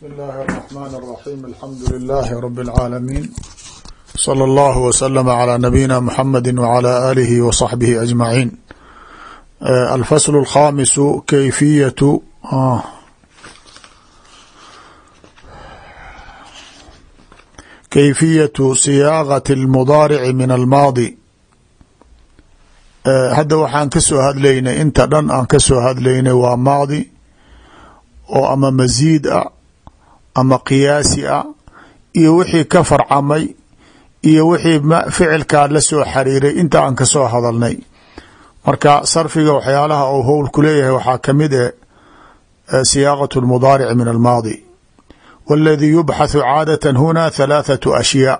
بسم الله الرحمن الرحيم الحمد لله رب العالمين صلى الله وسلم على نبينا محمد وعلى آله وصحبه أجمعين الفصل الخامس كيفية كيفية صياغة المضارع من الماضي hadda waxaan ka soo hadlaynay inta dhan aan ka soo hadlaynay waa maadi oo ama masiid ah ama qiyaasi ah iyo wixii ka farcamay iyo wixii ficilkaa la soo xariiray inta aan ka soo hadalnay. Marka sarfiga waxyaalaha uu howl ku leeyahay waxaa ka mid eh siyaaqat lmudaarici min almaadi waladii yubxathu caadatan huna halaathatu ashyaa.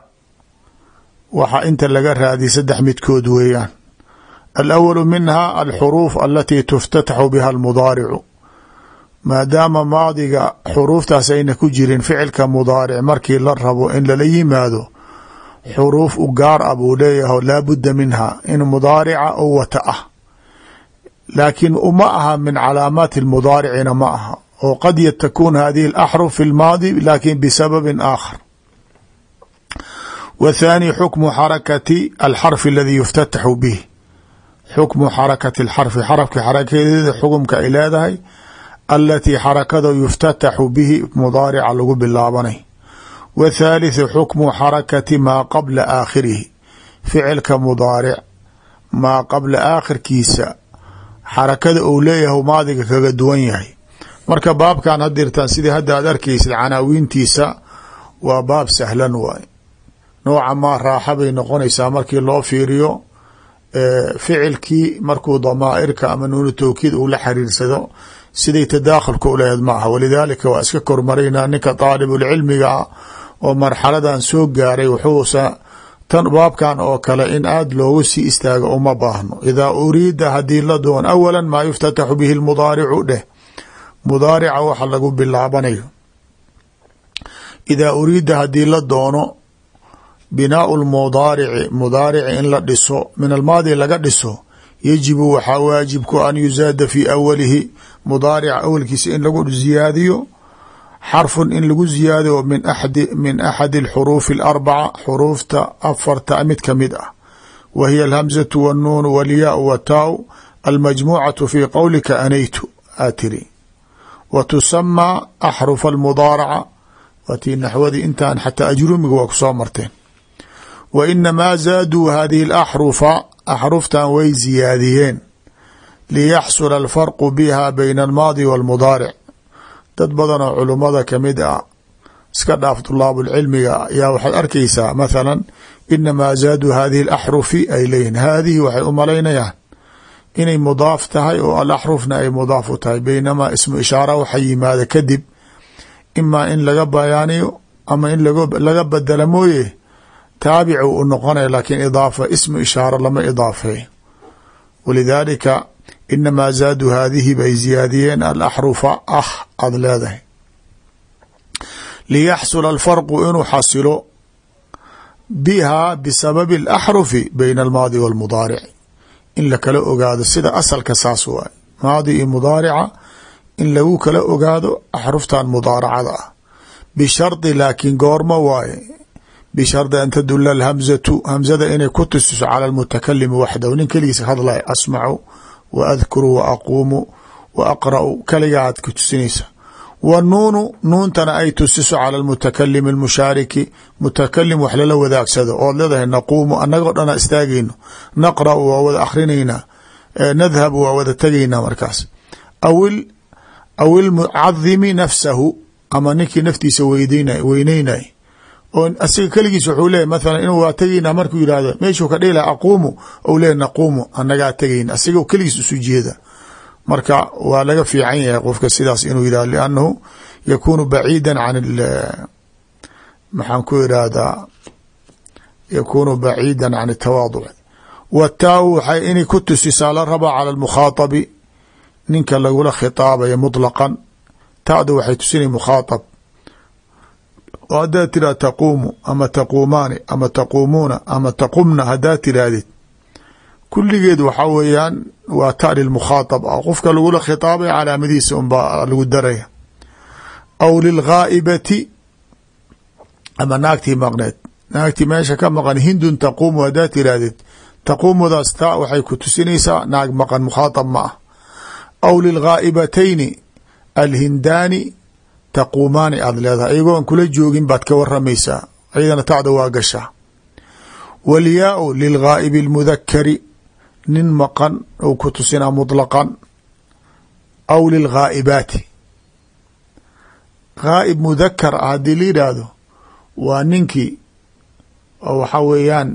Waxaa inta laga raadiy saddex midkood weeyaan. Alawalu minha alxuruuf alatii tuftataxu biha almudaaricu maadaama maadiga xuruuftaas ayna ku jirin ficilka mudaaric markii la rabo in lala yimaado xuruuf u gaar ah buu leeyahay laabudda minha in mudaarica u wata ah. Laakiin uma aha min calaamaati lmudaaricina ma aha oo qad takuun hadihi alaxruf fi lmaadi laakiin bisababin aakhar. W thaani xukmu xarakati alxarfi aladi yuftataxu bih xukmu xarakati alxarfi xarafki xarakadeeda xukumka ay leedahay alatii xarakada yuftataxu bihi mudaarica lagu bilaabanay w thaalitثu xukmu xarakati maa qabla aakhirihi ficilka mudaaric maa qabla aakhirkiisa xarakada uu leeyahay maadiga kaga duwan yahay marka baabkan hadirtaan sidii hadda aad arkaysid canaawiintiisa waa baab sahlan waay nooca maa raaxa bay noqonaysaa markii loo fiiriyo ficilkii markuu damaairka ama nuunu towkiid uu la xiriirsado siday tadaakhulka uleheed ma aha walidaalika waa iska kormaraynaa ninka daalibulcilmiga ah oo marxaladan soo gaaray wuxuusa tan baabkan oo kale in aada loogu sii istaago uma baahno. Idaa uriida haddii la doon awala maa yuftataxu bihi lmudaaricu dheh. Mudaarica waxa lagu bilaabanayo. Idaa uriida haddii la doono binaau lmudaarici mudaarici in la dhiso min almaadi laga dhiso yajibu waxaa waajibku an yuzaada fi awalihi mudaarica awalkiisa in lagu ziyaadiyo xarfun in lagu ziyaadiyo min axadi min axadi alxuruufi alarbaca xuruufta afarta mid ka mid ah. Wa hiya alhamzatu wannuunu walyaau wataau almajmuucatu fi qowlika anaytu aa tiri. Wa tusamaa axrufa almudaaraca waatii naxwadii intaan xataa ajrumiga waa ku soo marteen. Wa inamaa zaaduu hadihi alaxrufa axruftan way ziyaadiyeen liyaxsula alfarqu biha bayna almaadi walmudaaric dad badan oo culummada ka mid ah iska dhaaf dulaabulcilmiga ayaa waxaad arkaysaa mathalan inamaa zaaduu hadihi alaxrufi ay leeyihiin haadihi waxay u malaynayaan inay mudaaf tahay oo alaxrufna ay mudaaf u tahay baynamaa ismu ishaara waxa yimaada kadib imaa in laga bayaaniyo ama in laga badela mooye taabicu u noqonaya laakiin idaafa ismu ishaara lama idaafeey walidaalika inamaa zaaduu haadihi bay ziyaadiyeen alaxrufa ah aada leedahay. Liyaxsula alfarqu inuu xasilo bihaa bisababi alaxrufi bayna almaadi walmudaarici. In lakala ogaado sida asalka saas waay maadi iyo mudaarica in lagu kala ogaado axruftan mudaaracada ah. Bishardi laakiin goorma waaye bishardi an tadula alhamzatu hamzada inay ku tusiso cala almutakalimi waxdahu nin keligiisa hadlay asmacu wa adkuru wa aquumu wa aqra'u kaligaa aad ku tusinaysa wa nuunu nuuntana ay tusiso cala almutakalimi almushaariki mutakalim wax lala wadaagsado ood leedahay naquumu annagoo dhana istaagayno naqra'u waa wada akhrinaynaa nadhabu waa wada tegaynaa markaas awil aw ilmucadimi nafsahu ama ninkii naftiisa weyneynay oo asiga keligiis wuxuu leeyahy mathalan inuu waa tegaynaa markuu yihahdo meeshuu ka dhihi aquumu ou leeyahy naquumu annagaa tegayna. Asiga keligiis isu jeeda. Marka waa laga fiican yahay qofka sidaas inuu yihahdo liannahu yakuunu baciida can maxaan ku irahdaa yakuunu baciida can atawaaduc wataaw waxay inay ku tusisaa la rabaa cala almukhaatabi ninka lagula khitaabaya muطlaqan taadu waxay tusinay mukhaaطab oo haddaad tiraha taquumu ama taquumaani ama taquumuuna ama taqumna haddaad tirahdid kulligeed waxaa weeyaan waa ta lilmukhaaطab ah qofka lagula khitaabaya calaamadiisa unbaa lagu daraya aw lilghaa'ibati ama naagtii maqneed naagtii meesha ka maqan hindun taquumu haddaad tirahdid taquumudaas taa waxay ku tusinaysaa naag maqan mukhaatab ma ah aw lilghaa'ibatayni alhindaani taquumaani aada leedahay. Iyagoo an kula joogin baad ka waramaysaa iyadana tacda waa gashaa walyaau lilghaa'ibi اlmudakari nin maqan ou ku tusinaa muطlaqan aw lilghaa'ibaati ghaa'ib mudakar ah haddii la yidhaahdo waa ninkii oo waxaa weeyaan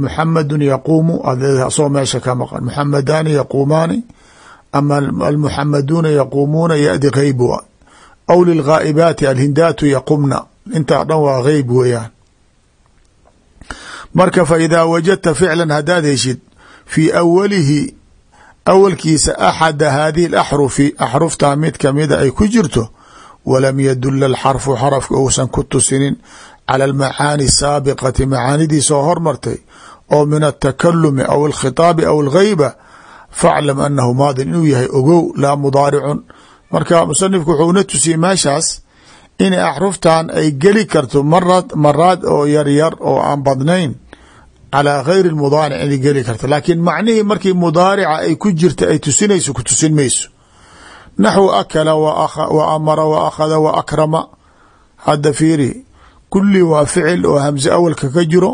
muxamedun yaquumu aad leedahay asoo meesha ka maqan. Muxamadaani yaquumaani ama almuxamaduuna yaquumuuna yadi geyb wa aw lilghaa'ibaati alhindaatu yaqumna intaa dhan waa geyb weeyaan marka fa idaa wajadta ficlan haddaad heshid fii awalihi awalkiisa axada haadihi alaxrufi axruftaa mid kamida ay ku jirto walam yadula alxarfu xarafka uusan ku tusinin cala almacaani asaabiqati macaanidii soo hormartay oo min altakalumi aw alkhitaabi aw algheyba faclam anahu maadin inuu yahay ogow laa mudaaricun marka musanifku wuxuuna tusiyey meeshaas in axruftan ay geli karto marad maraad oo yaryar oo aan badnayn calaa gayri mudaaric inay geli karto. Laakiin macnihii markii mudaarica ay ku jirta ay tusinayso ku tusin mayso. Naxwu akala wa amara wa akhada wa akrama. Hadda fiiri kulli waa ficil oo hamse awalka ka jiro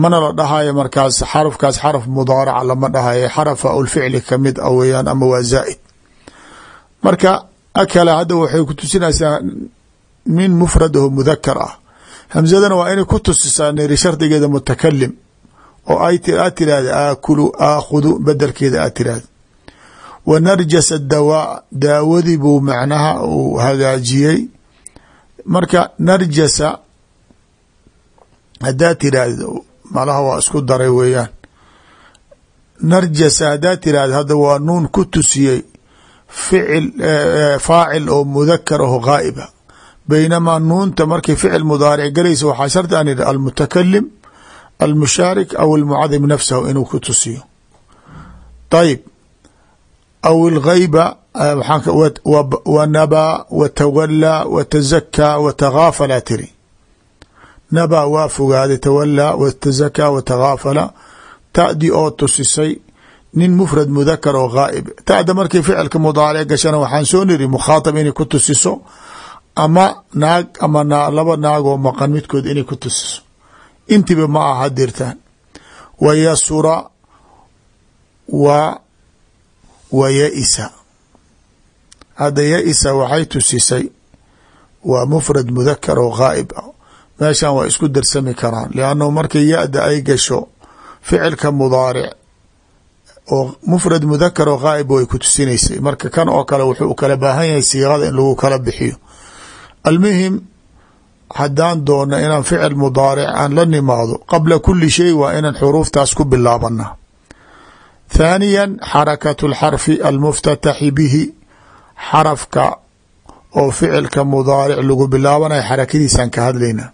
mana la dhahayo markaas xarafkaas xaraf mudaaraca lama dhahayo xarafa ulficli ka mid a weyaan ama waa zaa'id marka akala hadda waxay ku tusinaysaa min mufrad aho mudakar ah. Hamsadana waa inay ku tusisaa niri shardigeeda mutakalim oo aad tirahda aakulu aakhudu bedelkeeda aad tirahda wa narjasa dawaa daawadii buu macnaha uu hagaajiyey. Marka narjasa haddaad tiraahda malaha waa isku daray weeyaan. Narjasa haddaad tirahda hadda waa nuun ku tusiyey ficil faacil oo mudakar aho ghaaiba baynamaa nuunta markay ficil mudaaric galaysa waxaa shardi an yidhi almutakalim almushaarik aw almucadim nafsahu inuu ku tusiyo. Ayib aw alghayba wa nabaa wa tawalaa wa tazakaa wa taghaafalaa tiri. Nabaa waa fogaaday tawalaa wa tazakaa wa taghaafala oo tusisay nin mufrad mudakar oo ghaa'ib. Ta'da markay ficilka mudaaric gashana waxaan soo niri mukhaatab inay ku tusiso ama naag ama laba naag oo maqan midkood inay ku tusiso. Intiba ma aha dirtaan. Wa yasura wa wa ya-isa. Hadda ya-isa waxay tusisay waa mufrad mudakar oo ghaa'ib. Ah meeshan waa isku darsami karaan liannahu markay ya-da ay gasho ficilka mudaaric oo mufrad mudakar oo ghaa'ib way ku tusinaysay. Marka kan oo kale wuxuu kala baahan yahay siiqada in lagu kala bixiyo. Almuhim haddaan doona inaan ficil mudaaric aan la nimaado qabla kuli shay waa inaan xuruuftaas ku bilaabana thaaniya xarakatu lxarfi almuftataxi bihi xarafka oo ficilka mudaaric lagu bilaabanayo xarakadiisaan ka hadlayna.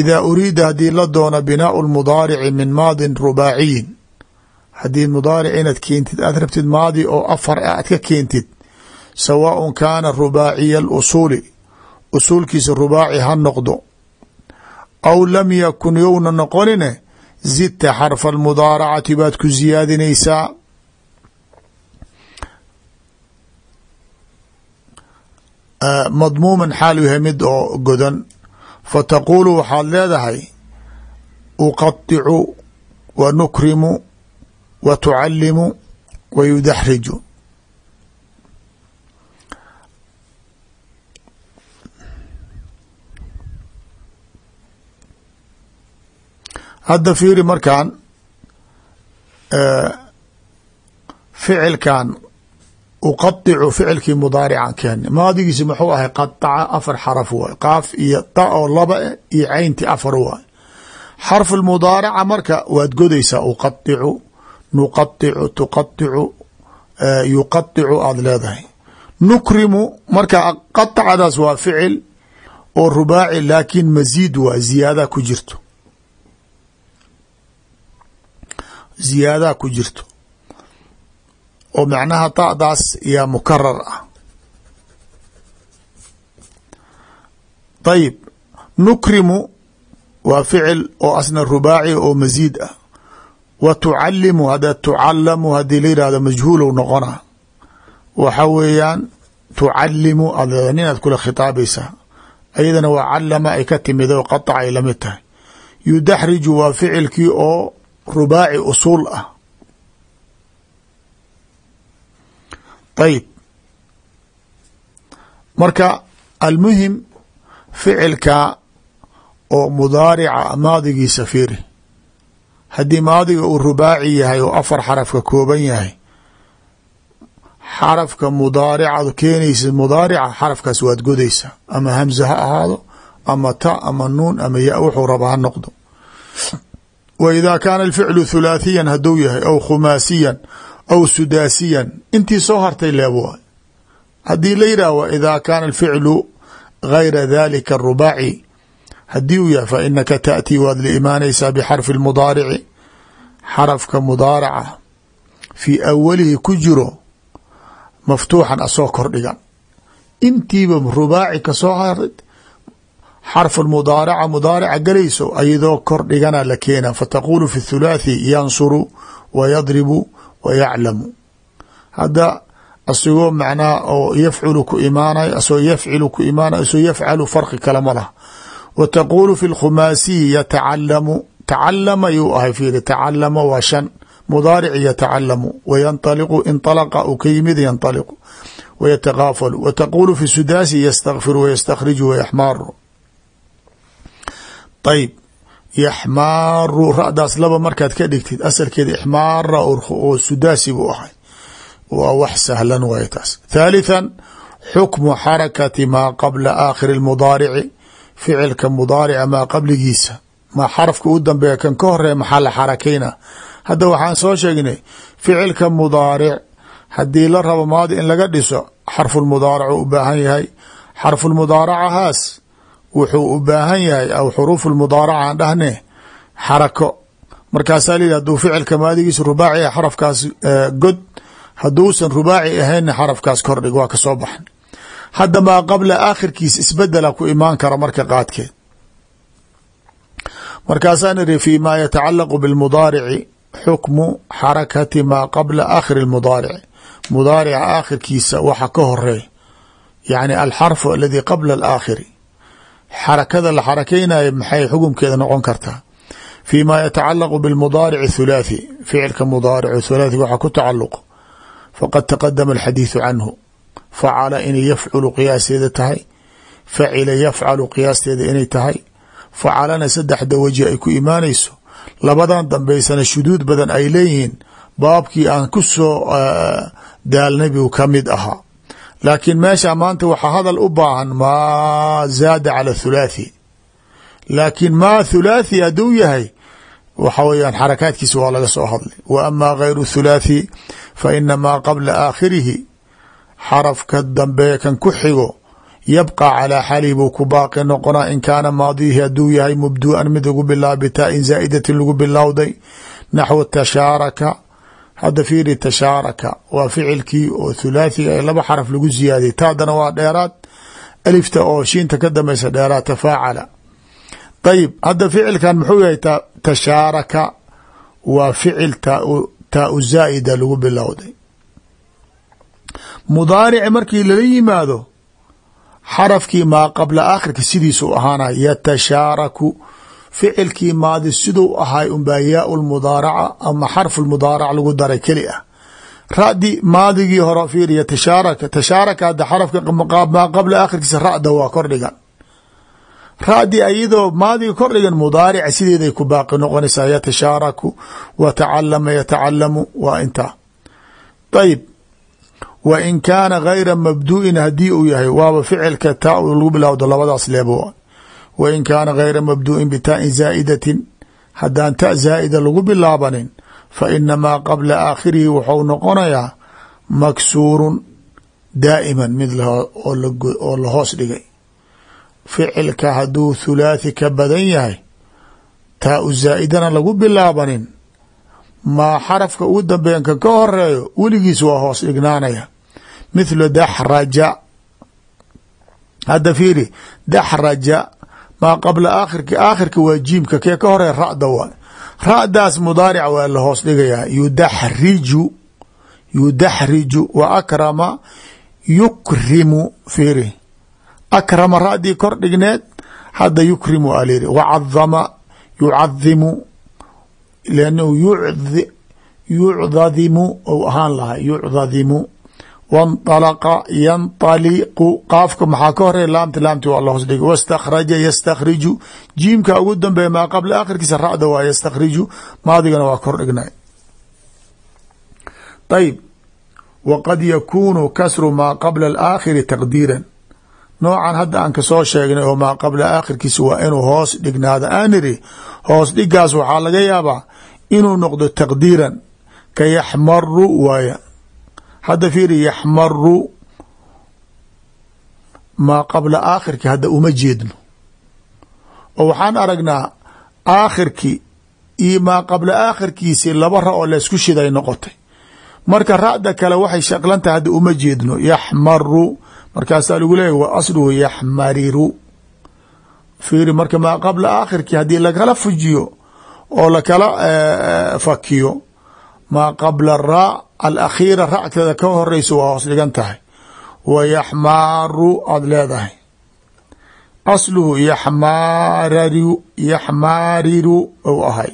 Idaa uriida haddii la doono binaau lmudaarici min maadin rubaaciyin haddii mudaaric inaad keentid aad rabtid maadi oo afar aad ka keentid sawaaءun kaana rubaaciya اlusuuli usuulkiisa rubaaci ha noqdo aw lam yakun yowna noqonine zidta xarfa almudaaracati baad ku siyaadinaysaa madmuuman xaal yahay mid oo godan fataquulu waxaad leedahay uqaطicu wa nukrimu wa tucalimu wa yudaxriju hadda fiiri markan ficilkan uqaicu ficilkii mudaarican keeni maadigiisi muxuu ahay qaaca afar xaraf waay qaaf iyo ta oo laba iyo caynti afar waay xarfu mudaaraca marka waad godaysaa uqaicu nuqaicu tuqaicu eh, yuqaicu aada leedahay. Nukrimu marka qaacadaas waa ficil oo rubaaci laakiin masiid waa ziyaada ku jirto. Ziyaadaa ku jirto. Oo macnaha da'daas yaa mukarar ah. Dayib nukrimu waa ficil oo asna rubaaci oo masiid ah wa tucalimu hada tucalamu haddii la yihahdo majhuulow noqona waxa weeyaan tucalimu aad leeda nin aad kula khitaabaysaa ayadana waa calama ay ka timid oo qaطca ay la mid tahay yudaxriju waa ficilkii oo rubaaci usuul ah ayib marka almuhim ficilka oo mudaarica maadigiisa fiiri haddii maadiga uu rubaaci yahay oo afar xaraf ka kooban yahay xarafka mudaaricad keenaysa mudaarica xarafkaas waad godaysaa ama hamze ha ahaado ama ta ama nuun ama ya wuxuu raba ha noqdo. Wa idaa kaana alficlu thulaathiyan hadduu yahay aw khumaasiyan aw sudaasiyan intii soo hartay leeb waay haddii la yidhah wa idaa kaana alficlu gayra dalika arubaaci haddii uu yahay fa inaka taأtii waad la imaanaysaa bxarfi اmudaarici xarafka mudaaraca fii awalihi ku jiro maftuuxan asoo kordhigan intiiba rubaaci ka soo harid xarf mudaaraca mudaarica galayso ayadoo kordhigana la keena. Fataqulu fi thulaathi yansuru wa yadribu wa yaclamu. Hadda asigoo macnaha oo yafculu ku imaanayo asoo yafcilu ku imaanayo asoo yafcalu farqi kale ma laha wa taqulu fi lkhumaasiyi yatacalamu tacalama yuu ahay fiiri tacalama waa shan mudaarici yatacalamu wa yanطaliqu inطalaqa uu ka yimid yanطaliqu wa yatagaafalu wa taqulu fi sudaasi yastakfiru wayastakhriju wayaxmaaru ayb yaxmaaru ra'daas laba markaad ka dhigtid asalkeeda ixmaara oo sudaasi buu ahay waa wax sahlan waay taas thaalithan xukmu xarakati maa qabla aakhiri اmudaarici ficilka mudaarica maa qabligiisa ma xarafka u dambeeya kan ka horreeya maxaa la xarakayna? Hadda waxaan soo sheegnay ficilka mudaaric haddii la rabo maadi in laga dhiso xarfulmudaarac u baahan yahay. Xarfulmudaaracahaas wuxuu u baahan yahay aw xuruuf lmudaaraca aan dhahne xarako. Markaasaa la yidhi haduu ficilka maadigiisa rubaaci ah xarafkaas god hadduusan rubaaci ahaynna xarafkaas kordhig waa ka soo baxan hadda maa qabla aakhirkiisa isbedela ku imaan kara marka qaadkeed. Markaasaa niri fi ma yatacalaqu bilmudaarici xukmu xarakati maa qabla aakhiri mudaarici mudaarica aakhirkiisa waxa ka horeey yani alxarfu aladi qabla alaakhiri xarakada la xarakeynayo maxay xukumkeeda noqon kartaa? Fi ma yatacalaqu bilmudaarici thulaathi. Ficilka mudaaric thulaathi waxa ku tacaluq faqad taqadama alxadiidu canhu facala inay yafculu qiyaasteeda tahay facila yafcalu qiyaasteeda inay tahay facalana saddexda weji ay ku imaanayso labadan dambeysana shuduud badan ay leeyihiin baabkii aan ku soo daalnay buu ka mid ahaa laakiin meesha maanta waxaa hadal u baahan maa zaada cala thulaathi laakiin maa thulaathi hadduu yahay waxa weyaan xarakaadkiisa waa laga soo hadlay wa amaa gayru thulaathi fa ina maa qabla aakhirihi xarafka dambe kan ku xigo yabqa calaa xalihi buu ku baaqi noqonaa in kaana maadihi hadduu yahay mubdu'an mid lagu bilaaba bitaain zaa'idatin lagu bilowday naxwu tashaaraka hadda fiiri tashaaraka waa ficilkii oo thulaathiga ee laba xaraf lagu ziyaadiyay taadana waa dheeraad alifta oo shiinta ka dambaysa dheeraad tafaacala. Ayib hadda ficilkan muxuu yahay tashaaraka waa ficil taau zaa'ida lagu bilowday mudaarici markii lala yimaado xarafkii maa qabla aakhirka sidiisuu ahaanay yatashaaraku ficilkii maadi siduu ahay unbaa yaau ama xarfu lagu daray keli ah. Radi maadigii hore fiir yatashaaraka tashaaraka hadda xarafka maa qabla aakhirkiisa ra'da waa kordhigan radi ayadoo maadiga kordhigan mudaarica sideeday ku baaqi noqonaysaa yatashaaraku wa tacalama yatacalamu waa intaa. Ayib wa in kaana gayra mabdu'in haddii uu yahay waaba ficilka taa lagu bilowdo labadaas leebo. Wa in kaana gayra mabdu'in bitaain zaa'idatin haddaan ta zaa'ida lagu bilaabanin fa ina maa qabla aakhirihi wuxuu noqonayaa maksuurun daa'iman mid oo la hoos dhigay. Ficilka hadduu thulaathi ka badan yahay taa u zaa'idana lagu bilaabanin maa xarafka ugu dambeeyanka ka horeeyo weligiis waa hoos dhignaanaya mithlu daxraja hadda fiiri daxraja maa qabla aakhirki aakhirka waa jiimka kee ka hore ra'da waa. Ra'daas mudaaric waa la hoos dhigayaa. Yudaxriju yudaxriju wa akrama yukrimu fiiri. Akrama ra'dii kor dhigneed hadda yukrimu alyiri wacadama yucadimu lannahu yucdadimu ou ahaan lahay yucdadimu wanطalaqa yanطaliqu qaafka maxaa ka horey laamti laamti waa la hoos dhigay wastakhraja yastakhriju jiimka ugu dambeeya maa qabla akhirkiisa ra'da waa yastakhriju maadigana waa kor dhignay ayb waqad yakunu kasru maa qabla alaakhiri taqdiiran noocan hadda aan ka soo sheegnay oo maa qabla aakhirkiisa waa inuu hoos dhignaado. Aan iri hoos dhigaas waxaa laga yaabaa inuu noqdo taqdiiran. Ka yaxmaru waaya hadda fiiri yaxmaru maa qabla aakhirki hadda uma jeedno. Oo waxaan aragnaa aakhirki iyo maa qabla aakhirkiisi laba ra oo laysku shiday noqotay. Marka ra'da kale waxay shaqlantahay hadda uma jeedno. Yaxmaru markaasaa lagu leeyahy wa asluhu yaxmariru. Fiiri marka maa qabla aakhirki haddii lakala fujiyo oo lakala fakiyo maa qabla raa alakhiira ra'keeda ka horeysa waa hoos dhigan tahay. Wa yaxmaaru aada leedahay. Asluhu yaxmaarariu yaxmaariru ou ahay.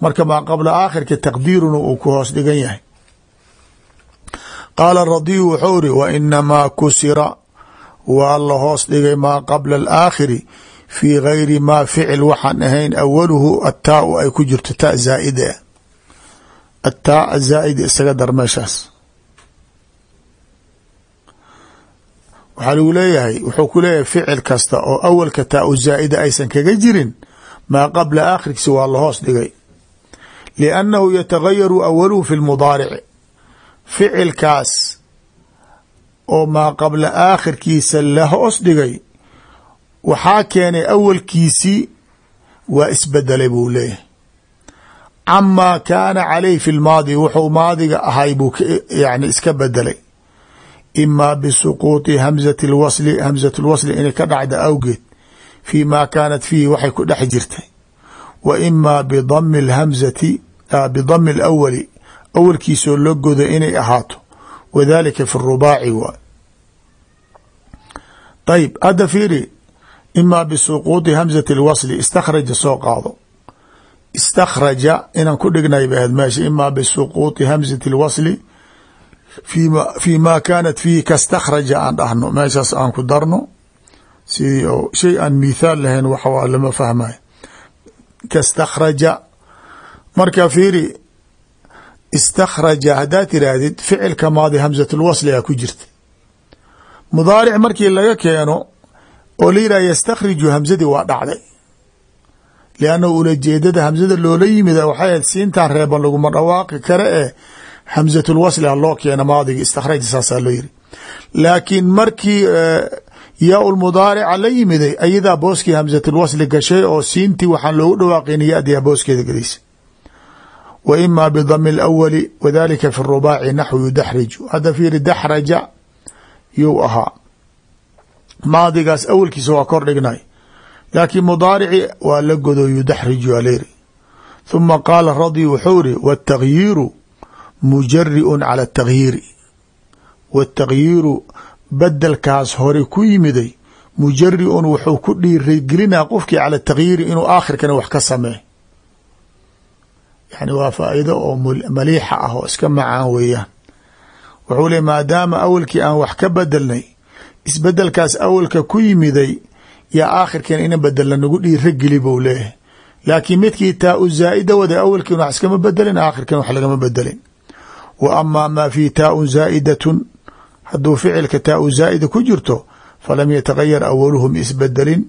Marka maa qabla aakhirka taqdiiruna uu ku hoos dhigan yahay qaala radiyu wuxuu iri wa inamaa kusira. Waa la hoos dhigay maa qabla alaakhiri fii gayri maa ficil waxaan ahayn awaluhu attaau ay ku jirto ta zaa'ida. Ataa zaa'ida isaga dar meeshaas. Waxaa lagu leeyahay wuxuu ku leeyahay ficil kasta oo awalka taa u zaa'ida aysan kaga jirin maa qabla aakhirkiisa waa la hoos dhigay. Liannahu yatagayaru awaluhu fi lmudaarici ficilkaas oo maa qabla aakhirkiisa la hoos dhigay waxaa keenay awalkiisii waa isbedelay buu leeyahay. Camaa kaana calayh fi lmaadi wuxuu maadiga ahay buu yani iska bedelay. Imaa bisuquuطi hamzati lwasli hamzat lwasli inay ka dhacda awgeed fii ma kaanat fiihi waxay ku dhex jirtay. Wa imaa bidami lhamzati bidami alawali awalkiisoo la godo inay ahaato. Wadalika fi rubaaci waay ayb hadda fiiri imaa bisuquuطi hamzati lwasli istakhraja soo qaado. Istakhraja inaan ku dhignay ba ahayd meesha imaa bisuquuطi hamzati lwasli fii ma kaanat fiihi kastakhraja aan dhahno meeshaas aan ku darno. Sidii oo shay aan mithaal lahayn waxa lama fahmayo kastakhraja marka fiiri istakhraja haddaad tiraahdid ficilka maadi hamzatulwasliga ku jirta. Mudaaric markii laga keeno oo la yidhah yastakhriju hamzadii waa dhacday. Liannahu ulajeedada hamzada loola yimid waxay ahayd siintan reeban laguma dhawaaqi kare ee hamzatulwasli ha loo keena maadiga istakhraja saasaa loo yiri laakiin markii yaa lmudaarica la yimiday ayadaa booskii hamzatulwasli gashay oo siintii waxaan loogu dhawaaqin yadiyaa booskeeda gelaysa wa imaa bidami alawali wadalika fi rubaaci naxwu yudaxriju hadda fiiri daxraja you ahaa maadigaas awalkiisa waa kor dhignay laakiin mudaarici waa la godo yudaxriju alayri huma qaala radi wuxuu iri wاtaghyiiru mujariun cala اtaghyiiri wاtaghyiiru bedelkaas hore ku yimiday mujariun wuxuu ku dhiirigelinaa qofkii cala taghyiiri inuu aakhirkana wax ka sameey yani waa faa'iido oo maliixa ah oo iska macaan weeyaan. Wuxuu le maadaama awalkii aan wax ka bedelnay isbedelkaas awalka ku yimiday yaa aakhirkan ina bedelna nagu dhiira geli bou leeyahay. Laakiin midkii taa u zaa'ida wada awalkiin wax iskama bedelin aakhirkan wax lagama bedelin wa amaa maa fii taaun zaa'idatun hadduu ficilka taa u zaa'ida ku jirto falam yatagayar awaluhum isbedelin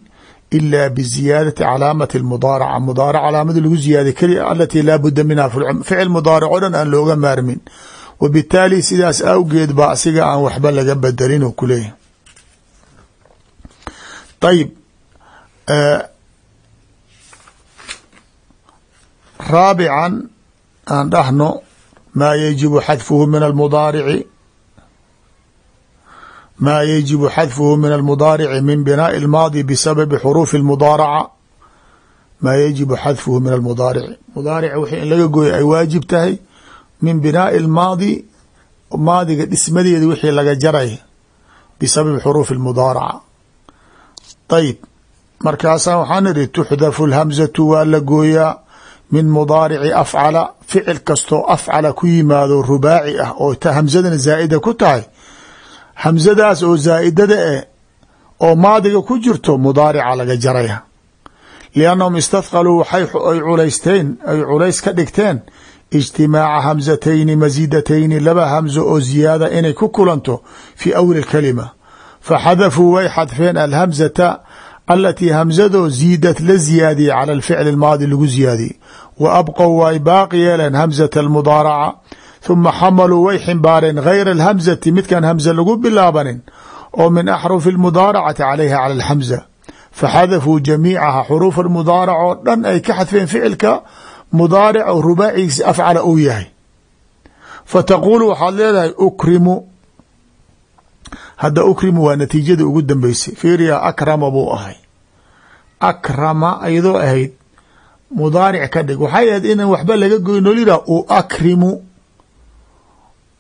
ila biziyaadati calaamati mudaaraca mudaarac calaamada lagu ziyaaday keli alatii laa budda minha ficil mudaarac o dhan aan looga maarmin wa bitaali sidaas awgeed baa asiga aan waxba laga bedelin oo kuleeyahy ayib raabican aan dhahno maa yajibu xadfuhu min almudaarici maa yajibu xadfuhu min almudaarici min binaaءi اlmaadi bisababi xuruufi اlmudaaraca maa yajibu xadfuhu min almudaarici mudaaric wixii in laga gooyo ay waajib tahay min binaaءi اlmaadi maadiga dhismadeeda wixii laga jaray bisababi xuruufi اlmudaaraca ayb markaasaa waxaan idhi tuxdafu اlhamzatu waa la gooyaa min mudaarici afcala ficil kastoo afcala ku yimaado rubaaci ah oo hamsadana zaa'ida ku tahay hamsadaas oo zaa'idada eh oo maadiga ku jirto mudaarica laga jaraya. Liannahum istahqaluu waxay ay culaysteen ay culays ka dhigteen ijtimaaca hamsatayni masiidatayni laba hamso oo ziyaada inay ku kulanto fii awli kalima faxadafuu way xadfeen alhamzata alatii hamsadoo ziidat la ziyaadiyey cala alficli almaadi lagu ziyaadiyey. Wa abqow way baaqi yeeleen hamzata almudaaraca huma xamaluu way ximbaareen gayra alhamzati midkan hamza lagu bilaabanin oo min axrufi almudaaracati calayha cala alhamza faxadafuu jamiicaha xuruuf almudaarac oo dhan ay ka xadfeen ficilka mudaaric oo rubaacigiisa afcala uu yahay fataquulu waxaad leedahay ukrimu hadda ukrimu waa natiijada ugu dambeysay fiiriya akrama buu ahay akrama ayadoo ahayd mudaaric ka dhig waxay ahayd inaan waxba laga goyn oo u akrimu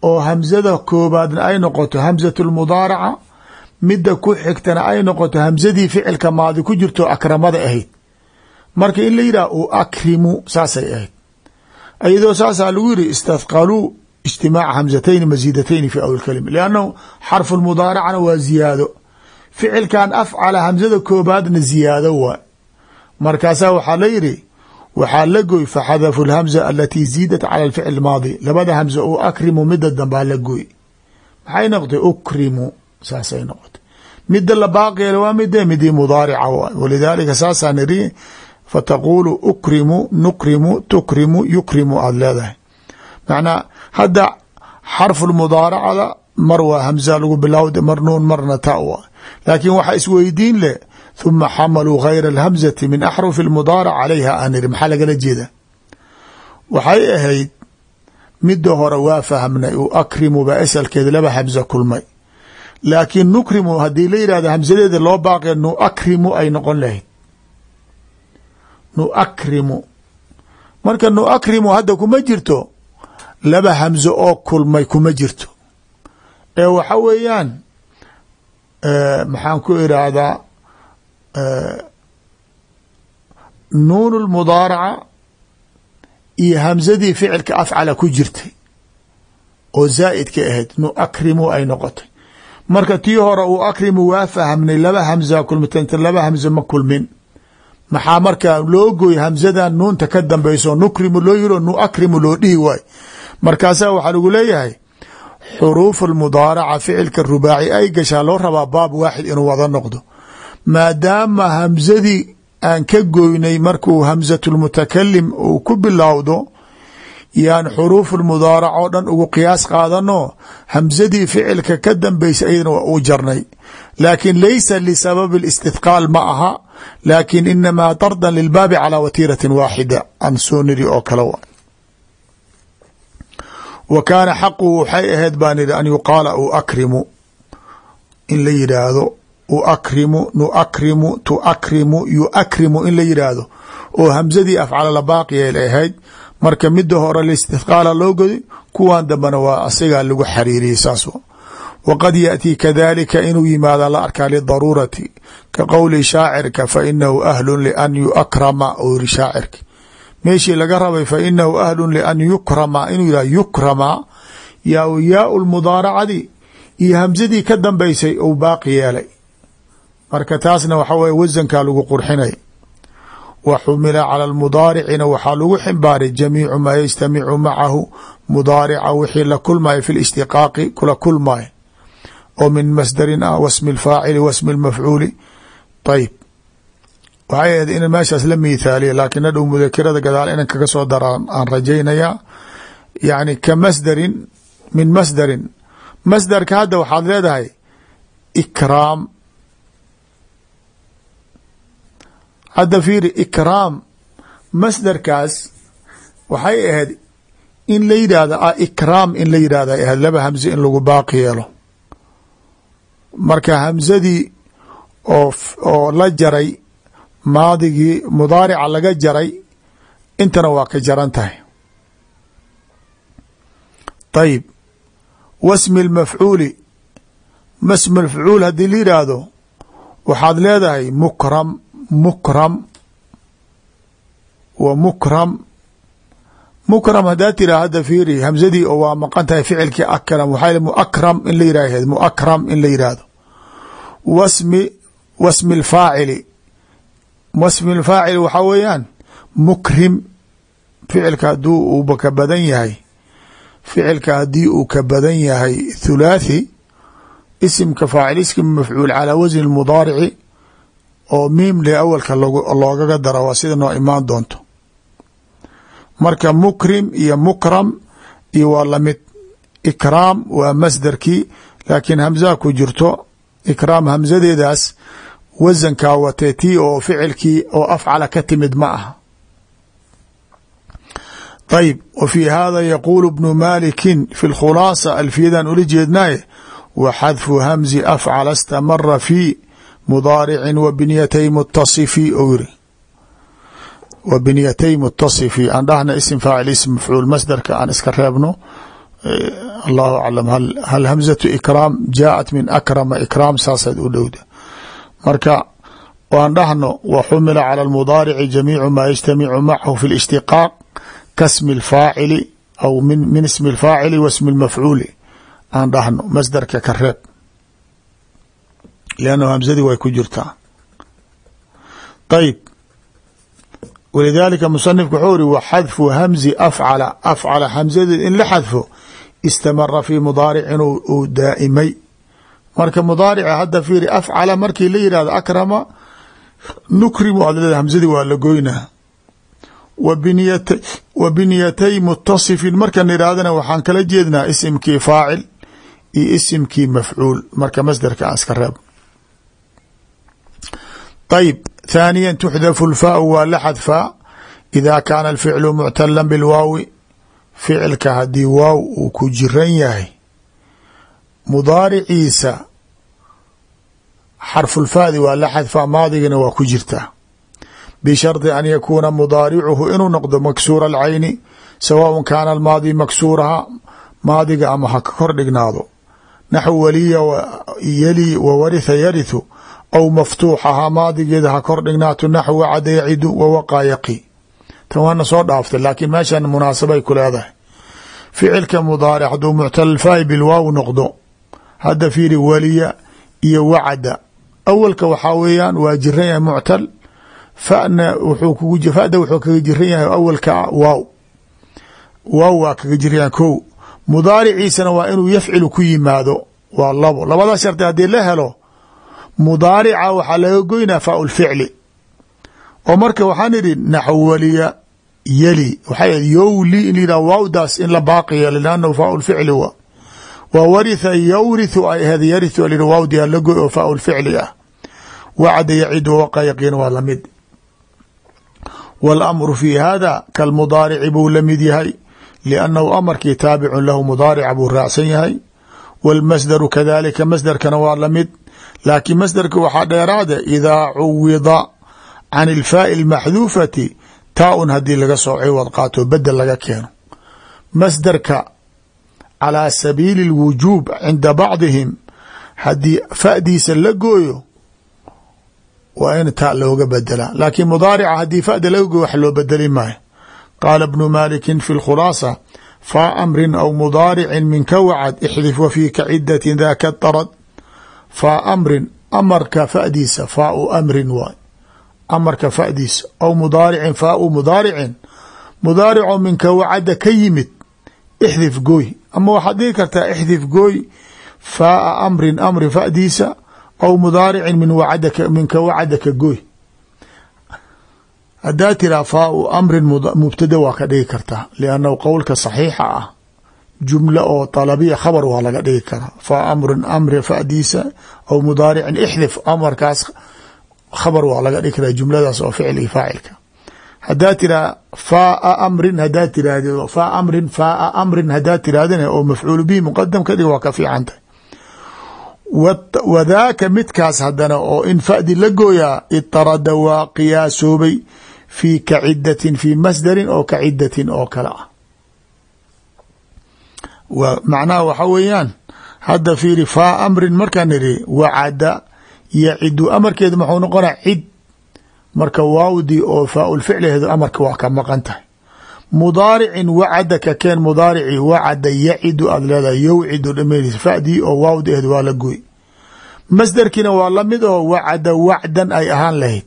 oo hamzada koobaadna ay noqoto hamzatu lmudaaraca midda ku xigtana ay noqoto hamzadii ficilka maadi ku jirto akramada ahayd. Marka in la yidhah u akrimu saasay ahayd. Iyadoo saasaa lagu yiri istahqaluu ijtimaaca hamzatayni masiidatayni fi awl kalima liannahu xarfu lmudaaracana waa ziyaado. Ficilkan afcala hamzada koobaadna ziyaado waa. Markaasaa waxaa la yidhi waxaa la goy faxadafu lhamza alatii ziidat cala alficl maadi labada hamza u akrimu mida dambaa la goy maxay noqotay ukrimu? Saasay noqotay. Mida la baaqeela waa mide midii mudaarica waay walidaalika saasaa niri fataquulu ukrimu nukrimu tukrimu yukrimu aada leedahay. Macnaa hadda xarfu lmudaaracada mar waa hamza lagu bilowda mar nuun marna ta wa laakiin waxaa isweydiin leh huma xamaluu gayra alhamzati min axrufi lmudaarac calayha aan iri maxaa lagala jeeda waxay ahayd mida hore waa fahmnay u akrimu baa asalkeeda laba hamza kulmay. laakiin nukrimu haddii la yidhahdo hamsadeeda loo baaqe nuakrimu ay noqon lahayd. nuakrimu marka nuakrimu hadda kuma jirto laba hamzo oo kulmay kuma jirto. ee waxa weeyaan maxaan ku irahdaa nuun lmudaaraca iyo hamzadii ficilka afcala ku jirtay oo zaa'idka ahayd nuakrimu ay noqotay marka tii hore uu akrimu waa fahamnay laba hamza kulmitanta laba hamza ma kulmin maxaa markaa loo gooy hamzadan nuunta ka dambeyso nukrimu loo yiro nuakrimu loo dhihi waay markaasaa waxaa lagu leeyahay xuruuf almudaaraca ficilka rubaaci ay gashaa loo rabaa baab waaxid inuu wada noqdo maadaama hamzadii aan ka goynay markuu hamzatulmutakalim uu ku bilowdo yaan xuruuf lmudaarac oo dhan ugu qiyaas qaadano hamzadii ficilka ka dambaysa ayadana waa uu jarnay. Laakin laysa lisababi istithqaal ma aha. Laakin inamaa dardan lilbaabi calaa watiiratin waaxida aan soo niri oo kale wa wa kaana xaqu waxay ahayd baan idhi an yuqaala uakrimu in la yidhaahdo uakrimu nuakrimu tuakrimu yuakrimu in la yidhaahdo oo hamzadii afcala la baaqiyeel ahayd marka mida hore listithqaala loo godi kuwan dambena waa asigaa lagu xariiriyey saas waqad yaأtii kadalika inuu yimaada la arkaa lidaruurati ka qowli shaacirka fainahu ahlu lian yuakrama ou yiri shaacirki. Meeshii laga rabay fainahu ahlu lian yukrama inuu yihah yukrama yaa yaau lmudaaracadi iyo hamzadii ka dambaysay ou baaqi marka taasna waxa weye wasankaa lagu qurxinay. Wa xumila cala lmudaaricina waxaa lagu ximbaaray jamiicu maa yajtamicu macahu mudaarica wixii la kulmaya fi lishtiqaaqi kula kulmaya oo min masdarin ah wasmi lfaacili wasmi lmafcuuli ayib waxay ahayd in meeshaas la miithaaliya laakiin hadhow mudakirada gadaal inan kaga soo dara aan rajaynayaa. Yani ka masdarin min masdarin. Masdarka hadda waxaad leedahay ikraam hadda fiiri ikraam masdarkaas waxay ahayd in la yidhaahdo a ikraam in la yidhahdo ay ahayd laba hamze in lagu baaqi yeelo. Marka hamsadii oo oo la jaray maadigii mudaarica laga jaray intana waa ka jaran tahay. Ayib wasmi lmafcuuli masmi mafcuul haddii la yidhaahdo waxaad leedahay mukram mukram wa mukram mukram haddaad tiraa hadda fiiri hamsadii oo waa maqan tahay ficilkii akram waxaa muakram in la yirahd muakram in la yidhaahdo wasmi wasmi lfaacili wasmi lfaacili waxaa weeyaan mukrim ficilka haduu uuba ka badan yahay ficilka haddii uu ka badan yahay thulaathi isimka faacil ism mafcuul calaa wasni mudaarici oo miimle awalka loogaga daro waa sida noo imaan doonto. Marka mukrim iyo mukram iyo waa la mid ikraam waa masdarkii laakiin hamsaa ku jirto ikraam hamsadeedaas wasankaa watee tii oo ficilkii oo afcala ka timid ma aha. Ayb w fi hada yaquulu bnu maalikin fi lkhulaasa alfiyadan ula jeednaye wa xadfu hamzi afcala stamara fii mudaaricin wa binyatay mutasifi ou yiri wa binyatay mutasifi aan dhahna isim faacil ism mafcuul masdarka aan iska reebno eh, allahu aclam hal hamzatu ikraam jaacat min akrama ikraam saasaad u dhowda. Marka waan dhahno wa xumila cala almudaarici jamiicu maa yajtamicu macahu fi lishtiqaaq kasmi lfaacili au min ismi alfaacili wa smi lmafcuuli aan dhahno masdarka ka reeb lannahu hamsadii way ku jirtaa ayb walidaalika musanifku wuxuu iri wa xadfu hamzi afcala afcala hamsadeed in la xadfo istamara fii mudaaricin uu daa'imay marka mudaarica hadda fiiri afcala markii la yihahdo akrama nukrim waad leedahay hamsadii waa la goynaa wa binyatay mutasifin markan idhaahdana waxaan kala jeednaa isimkii faacil iyo isimkii mafcuul marka masdarka aan iska reeb ayb thaaniya tuxdafu lfaau waa la xadfaa ida kaana alficlu muctala bilwaawi ficilka haddii waaw uu ku jiran yahay mudaariciisa xarfulfaadi waa la xadfaa maadigana waa ku jirtaa bishardi an yakuuna mudaaricuhu inuu noqdo maksuura alcayni sawaaء kaana almaadi maksuuraha maadiga ama ha ka kor dhignaado naxw waliya yali wa waritha yarithu aw maftuuxaha maadigeeda ha kor dhignaato naxw wacada yacidu wa waqaa yaqi tan waana soo dhaaftay laakiin meeshan munaasabay ku leedahay ficilka mudaaric hadduu muctalalfaa'i bilwaaw noqdo hadda fiiri waliya iyo wacada awalka waxaa weeyaan waa jiran yahay muctal fana wuxuu kugu fada wuxuu kaga jiran yahay awalka waaw waaw waa kaga jiran yahay ko mudaariciisana waa inuu yafcilu ku yimaado waa labo labada shardi haddii la helo mudaarica waxaa laga goynaa faa lficli oo marka waxaan idhi naxwaliya yeli. Waxaa yowli in yidhah waawdaas in la baaqi yeelo lannahu faa lficli wa. Wa waritha yawrithu ay aheed yarithu a waawdi la goy oo faa lficli ah. Wacda yacid wawaqa yaqiin waa la mid waاlamru fi hada kalmudaarici buu la mid yahay liannahu amarkii taabicun lahu mudaarica buu raacsan yahay. Wاlmasdaru kadalika masdarkana waa la mid laakiin masderka waxaa dheeraade ah, idaa cuwida can ilfaai lmaxduufati taa-un haddii laga soo ciwad qaato bedel laga keeno. Masderka calaa sabiili اlwujuub cinda bacdihim haddii fa'diisa la gooyo waa in taa looga bedelaa laakiin mudaarica haddii fa'da laga gooyo wax loo bedeli maayo. Qaala bnu maalikin fi lkhulaasa faa amrin aw mudaaricin minka wacad ixdif wa fiika cidatin daka darad faa amrin amarka fadiisa faau amrin waay. Amarka fadiisa aw mudaaricin faau mudaaricin. Mudaarico minka wacada ka yimid ixdif gooy. Ama waxaad dhihi kartaa ixdif gooy faaa amrin amri fadiisa aw mudaaricin minka wacadaka gooy. Haddaa tiraa faau amrin mubtada waa ka dhigi kartaa liannahu qowlka saxiixa ah jumla oo talabiya khabar waa laga dhigi karaa. Faa amrin amri fadiisa aw mudaaricin ixdif amarkaas khabar waa laga dhigi karaa jumladaas oo ficilii faacilka hadaa tiraa amrin hadaa faa amrin faaa amrin hadaa tirahdina oo mafcuul bihi muqadam ka waa ka fiican tahay. Wadaaka midkaas haddana oo in fadi la gooyaa itarada waa qiyaasoobay fii ka cidatin fii masdarin oo ka cidatin oo kale macnaha waxa weeyaan hadda fiiri faa amrin markaan niri wacada yacidu amarkeedu maxuu noqona cid. Marka waawdii oo faaulficliheedu amarka waa ka maqan tahay. Mudaaricin wacada ka keen mudaarici wacada yacidu aad leedahay yowcidu dhameynaysa fadii oo waawdi waa la goy masderkiina waa la mid oo wacada wacdan ay ahaan lahayd.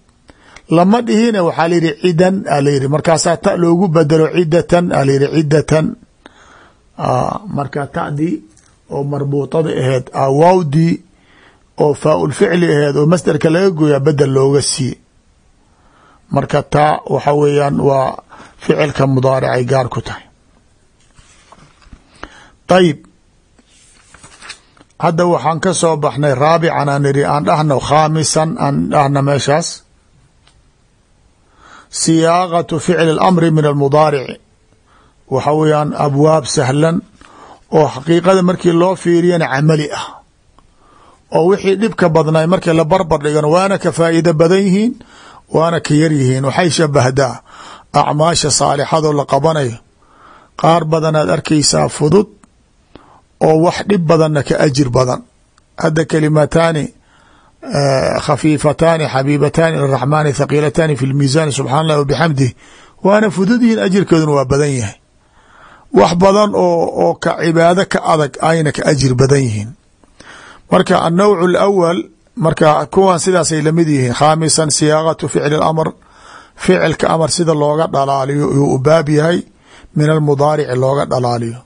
Lama dhihina waxaa layihi cidan a layihi markaasaa ta loogu bedelo cidatan a layihi cidatan marka tadii oo marbuuطada aheed a waawdii oo faaulficli aheed oo masderka laga gooyaa bedel looga siiye marka taa waxa weeyaan waa ficilka mudaaricay gaar ku tahay. Ayib hadda waxaan ka soo baxnay raabican aan iri aan dhahno khaamisan aan dhahna meeshaas. Siyaaqatu ficli اlamri min almudaarici waxa weeyaan abwaab sahlan oo xaqiiqada markii loo fiiriyana camali ah. Oo wixii dhibka badnay markii la barbar dhigan waana ka faa'iido badan yihiin waana ka yar yihiin waxay shabahdaa acmaasha saalixadoo la qabanayo qaar badanaad arkaysaa fudud oo wax dhib badanna ka ajir badan. Hadda kalimataani khafiifataani xabiibataani iraxmaani thaqiilataani fi lmiisaani subxaan allah wabixamdih waana fudud yihiin ajirkeeduna waa badan yahay wax badan oo oo ka cibaado ka adag ayna ka ajir badan yihiin. Marka annawc alawal marka kuwan sidaasay la mid yihiin. Khaamisan siyaaqatu ficli اlamr ficilka amar sida looga dhalaaliyo yuu u baab yahay. Min almudaarici looga dhalaaliyo.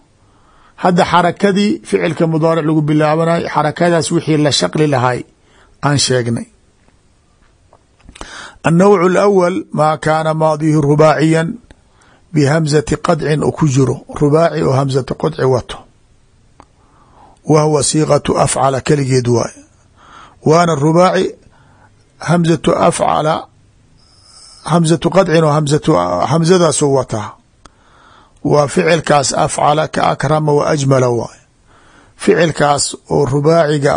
Hadda xarakadii ficilka mudaaric lagu bilaabanay xarakadaas wixii la shaqli lahay aan sheegnay. Annawc alawal maa kaana maadihi rubaaciyan bihamzati qadcin oo ku jiro rubaaci oo hamzata qadci wato wa huwa siiqatu afcala keligeed waay waana rubaaci hamzatu afcala hamzatu qadcin oo hamzadaasu wataa waa ficilkaas afcala ka akrama wa ajmala waay ficilkaas oo rubaaciga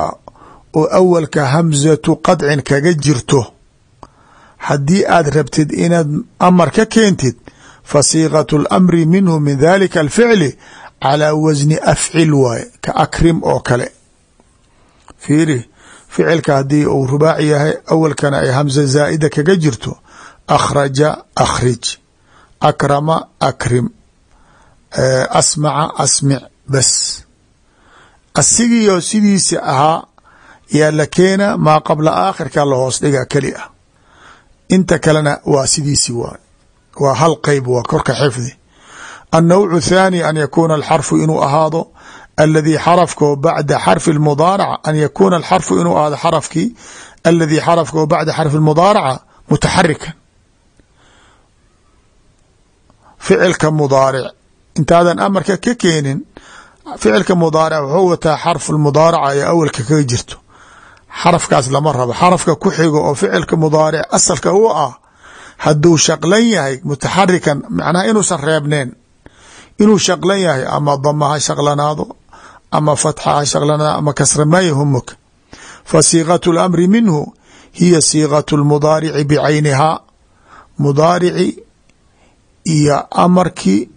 oo awalka hamzatu qadcin kaga jirto haddii aad rabtid inaad amar ka keentid siiqatu اlamri minhu min dalika alficli calaa wasni afcil waaye ka akrim oo kale fiiri ficilka haddii uu rubaaci yahay awalkana ay hamza zaa'ida kaga jirto akhraja akhrij akrama akrim asmaca asmic bas asigiioo sidiisi ahaa yaa la keena maa qabla aakhirka la hoos dhiga keli ah inta kalena waa sidiisi waay waa hal qeyb waa korka xifdi. Annawcu thaani an yakuuna alxarfu inuu ahaado aladii xarafkoo bacda xarfi اmudaaraca an yakuuna alxarfu inuu ahaado xarafkii aladii xarafkoo bacda xarfi اmudaaraca mutaxarikan ficilka mudaaric intaadan amarka ka keenin ficilka mudaaric wuxuu wataa xarfu mudaaraca ee awalka kaga jirto. Xarafkaas lama rabo xarafka ku xigo oo ficilka mudaaric asalka u ah hadduu shaqlan yahay mutaxarikan macnaha inuusan reebneen inuu shaqlan yahay ama dama ha shaqlanaado ama fatxa ha shaqlanaado ama kasra ma yahumuka fa siiqatu lamri minhu hiya siiqatu lmudaarici bicaynihaa. Mudaarici iyo amarkii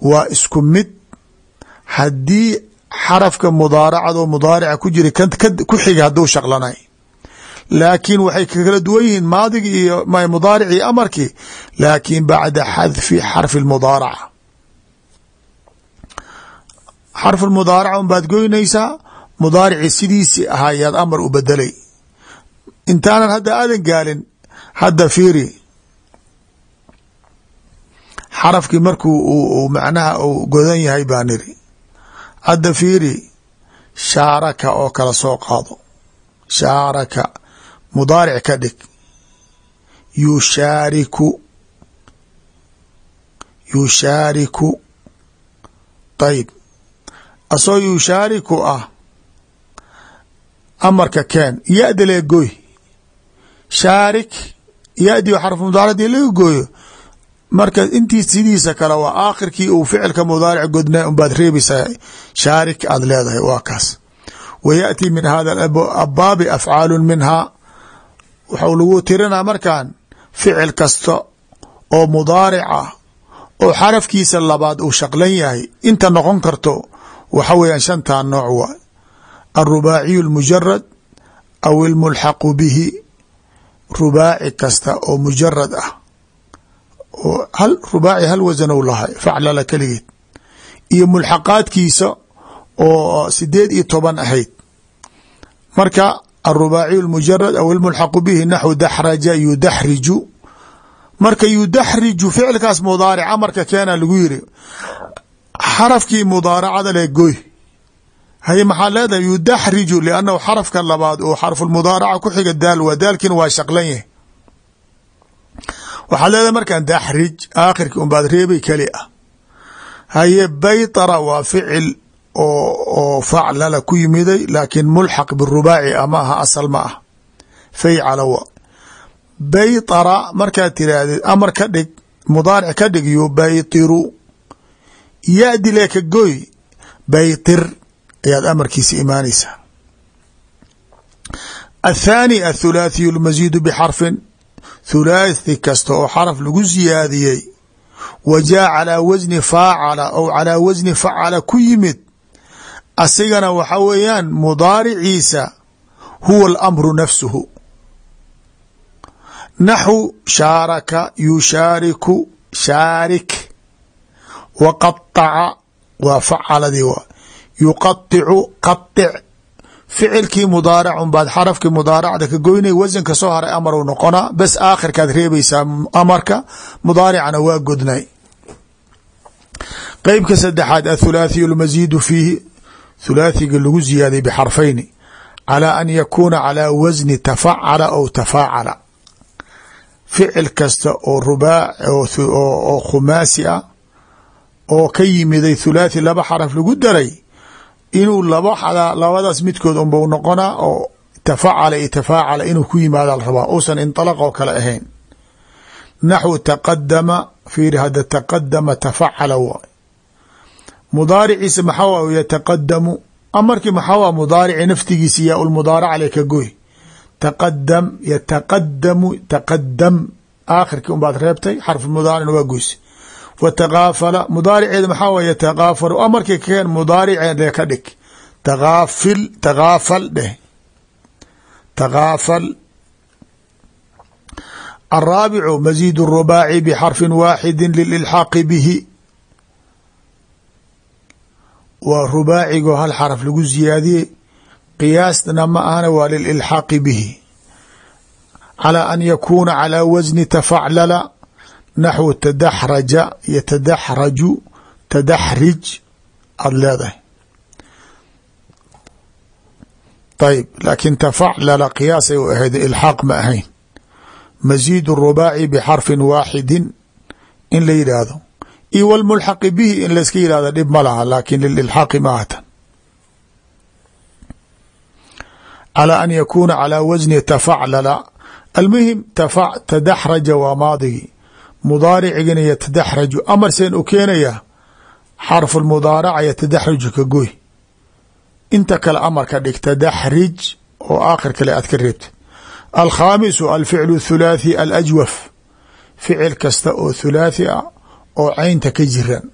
waa isku mid. Haddii xarafka mudaaracado mudaarica ku jira ku xiga hadduu shaqlanay laakiin waxay kala duwan yihiin maadigi iyo mudaarici iyo amarkii laakiin bacda xadfi xarfi mudaaraca xarfu mudaaraca un baad goynaysaa mudaarici sidiisi ahaa yaad amar u bedelay intaanan hadda aadan gaalin hadda fiiri xarafkii markuu macnaha uu godan yahay baa niri hadda fiiri shaaraka oo kala soo qaado. Shaaraka mudaaric ka dhig. Yushaariku yushaariku ayib asoo yushaariku ah amarka keen ya-da goy shaarik ya-dii xarfu mudaaracdii laga gooyo marka intii sidiisa kale waa aakhirkii uu ficilka mudaaric godnaa unbaad reebaysaa shaarik aad leedahay waa kaas. Wa yaأti min hada abaabi afcaalu minhaa waxau lagu tirinaa markan ficil kasta oo mudaaric ah oo xarafkiisa labaad uu shaqlan yahay. Inta noqon karto waxa weeyaan shantaa nooc waa alrubaaciyu اlmujarad aw ilmulxaqu bihi. Rubaaci kasta oo mujarad ah. Oo hal rubaaci hal wasan ou lahay faclala keligeed. Iyo mulxaqaadkiisa oo sideed iyo toban ahayd. Marka alrubaaciyu اlmujarad aw ilmulxaqu bihi naxwu daxraja yudaxriju marka yudaxriju ficilkaas mudaarica marka keena lagu yiri xarafkii mudaaracada le goy haye maxaa leedahay yudaxriju liannahu xarafka labaad oo xarfulmudaaraca ku xiga daal waa daalkiina waa shaqlan yahay waxaad leedahay markan daxrij aakhirki unbaad reebay keli ah haye baytara waa ficil oo faclala ku yimiday laakiin mulxaq birubaaci ama aha asal ma ah faycala wa baytara markaad tiraahdeed amar ka dhig mudaaric ka dhig yubaytiru ya-dile ka goy baytir ayaad amarkiisa imaanaysaa. Athaani athulaathiyu lmasiidu bixarfin. Thulaathi kasta oo xaraf lagu siyaadiyey wa jaa calaa wasni faacala ou calaa wasni facala ku yimid asigana waxa weeyaan mudaariciisa huwa alamru nafsuhu. Naxwu shaaraka yushaariku shaarik. Wa qaaca waa facaladii waa yuqaicu qatic ficilkii mudaaracun baad xarafkii mudaaracda ka goynay wasanka soo haray amaru noqonaa bes aakhirkaad reebaysaa amarka mudaaricana waa godnay. Qeybka saddexaad athulaathiyu lmasiidu fiihi thulaathiga lagu ziyaaday bixarfayni calaa an yakuuna calaa wasni tafacala aw tafaacala ficil kasta oo rubaac oo khumaasi ah oo ka yimiday thulaathi laba xaraf lagu daray inuu laba labadaas midkood unbau noqonaa oo tafacala iyo tafaacala inuu ku yimaada la rabaa uusan inطalaq oo kale ahayn. Naxwu taqadama fiiri hadda taqadama tafacala mudaariciisa maxaw yataqadamu amarkii maxaw mudaarici naftigiisa yaa ulmudaarac le ka goy? Taqadam yataqadamu taqadam aakhirkii unbaad reebtay xarfu mudaaricna waa goysa wataqaafala mudaariceeda maxaa waye yataqaafalu? Amarkii kakeen mudaariceede ka dhig. Taqaafil taqaafal dheh. Taqaafal. Alraabicu masiid rubaaci bxarfi waaxidi lililxaaqi bihi waa rubaacigo hal xaraf lagu ziyaadiyey qiyaasna ma ahna waa lililxaaqi bihi. Calaa an yakuuna calaa wasni tafaclala naxwu tadaxraja yatadaxraju tadaxrij aada leedahay. طيب لكن tafaclala qiyaasay u ahayd ilxaaq ما ahayn. مزيد الرباعي بحرف واحد in la yidhaahdo iyo wlmulxaqi bihi in layska yihahdo dhib ma laha laakin lililxaaqi maaha tan an yakuuna calaa wasni tafaclala. Almuhim tadaxraja waa maadigii mudaaricigina amar amarseen u keenaya xarfu mudaaraca yatadaxraju ka goy. Inta kale amarka dhig tadaxrij oo aakhir kale aad ka reebta alkhaamisu alficlu thulaathi alajwaf. Ficil kasta oo thulaathi ah oo caynta ka jiran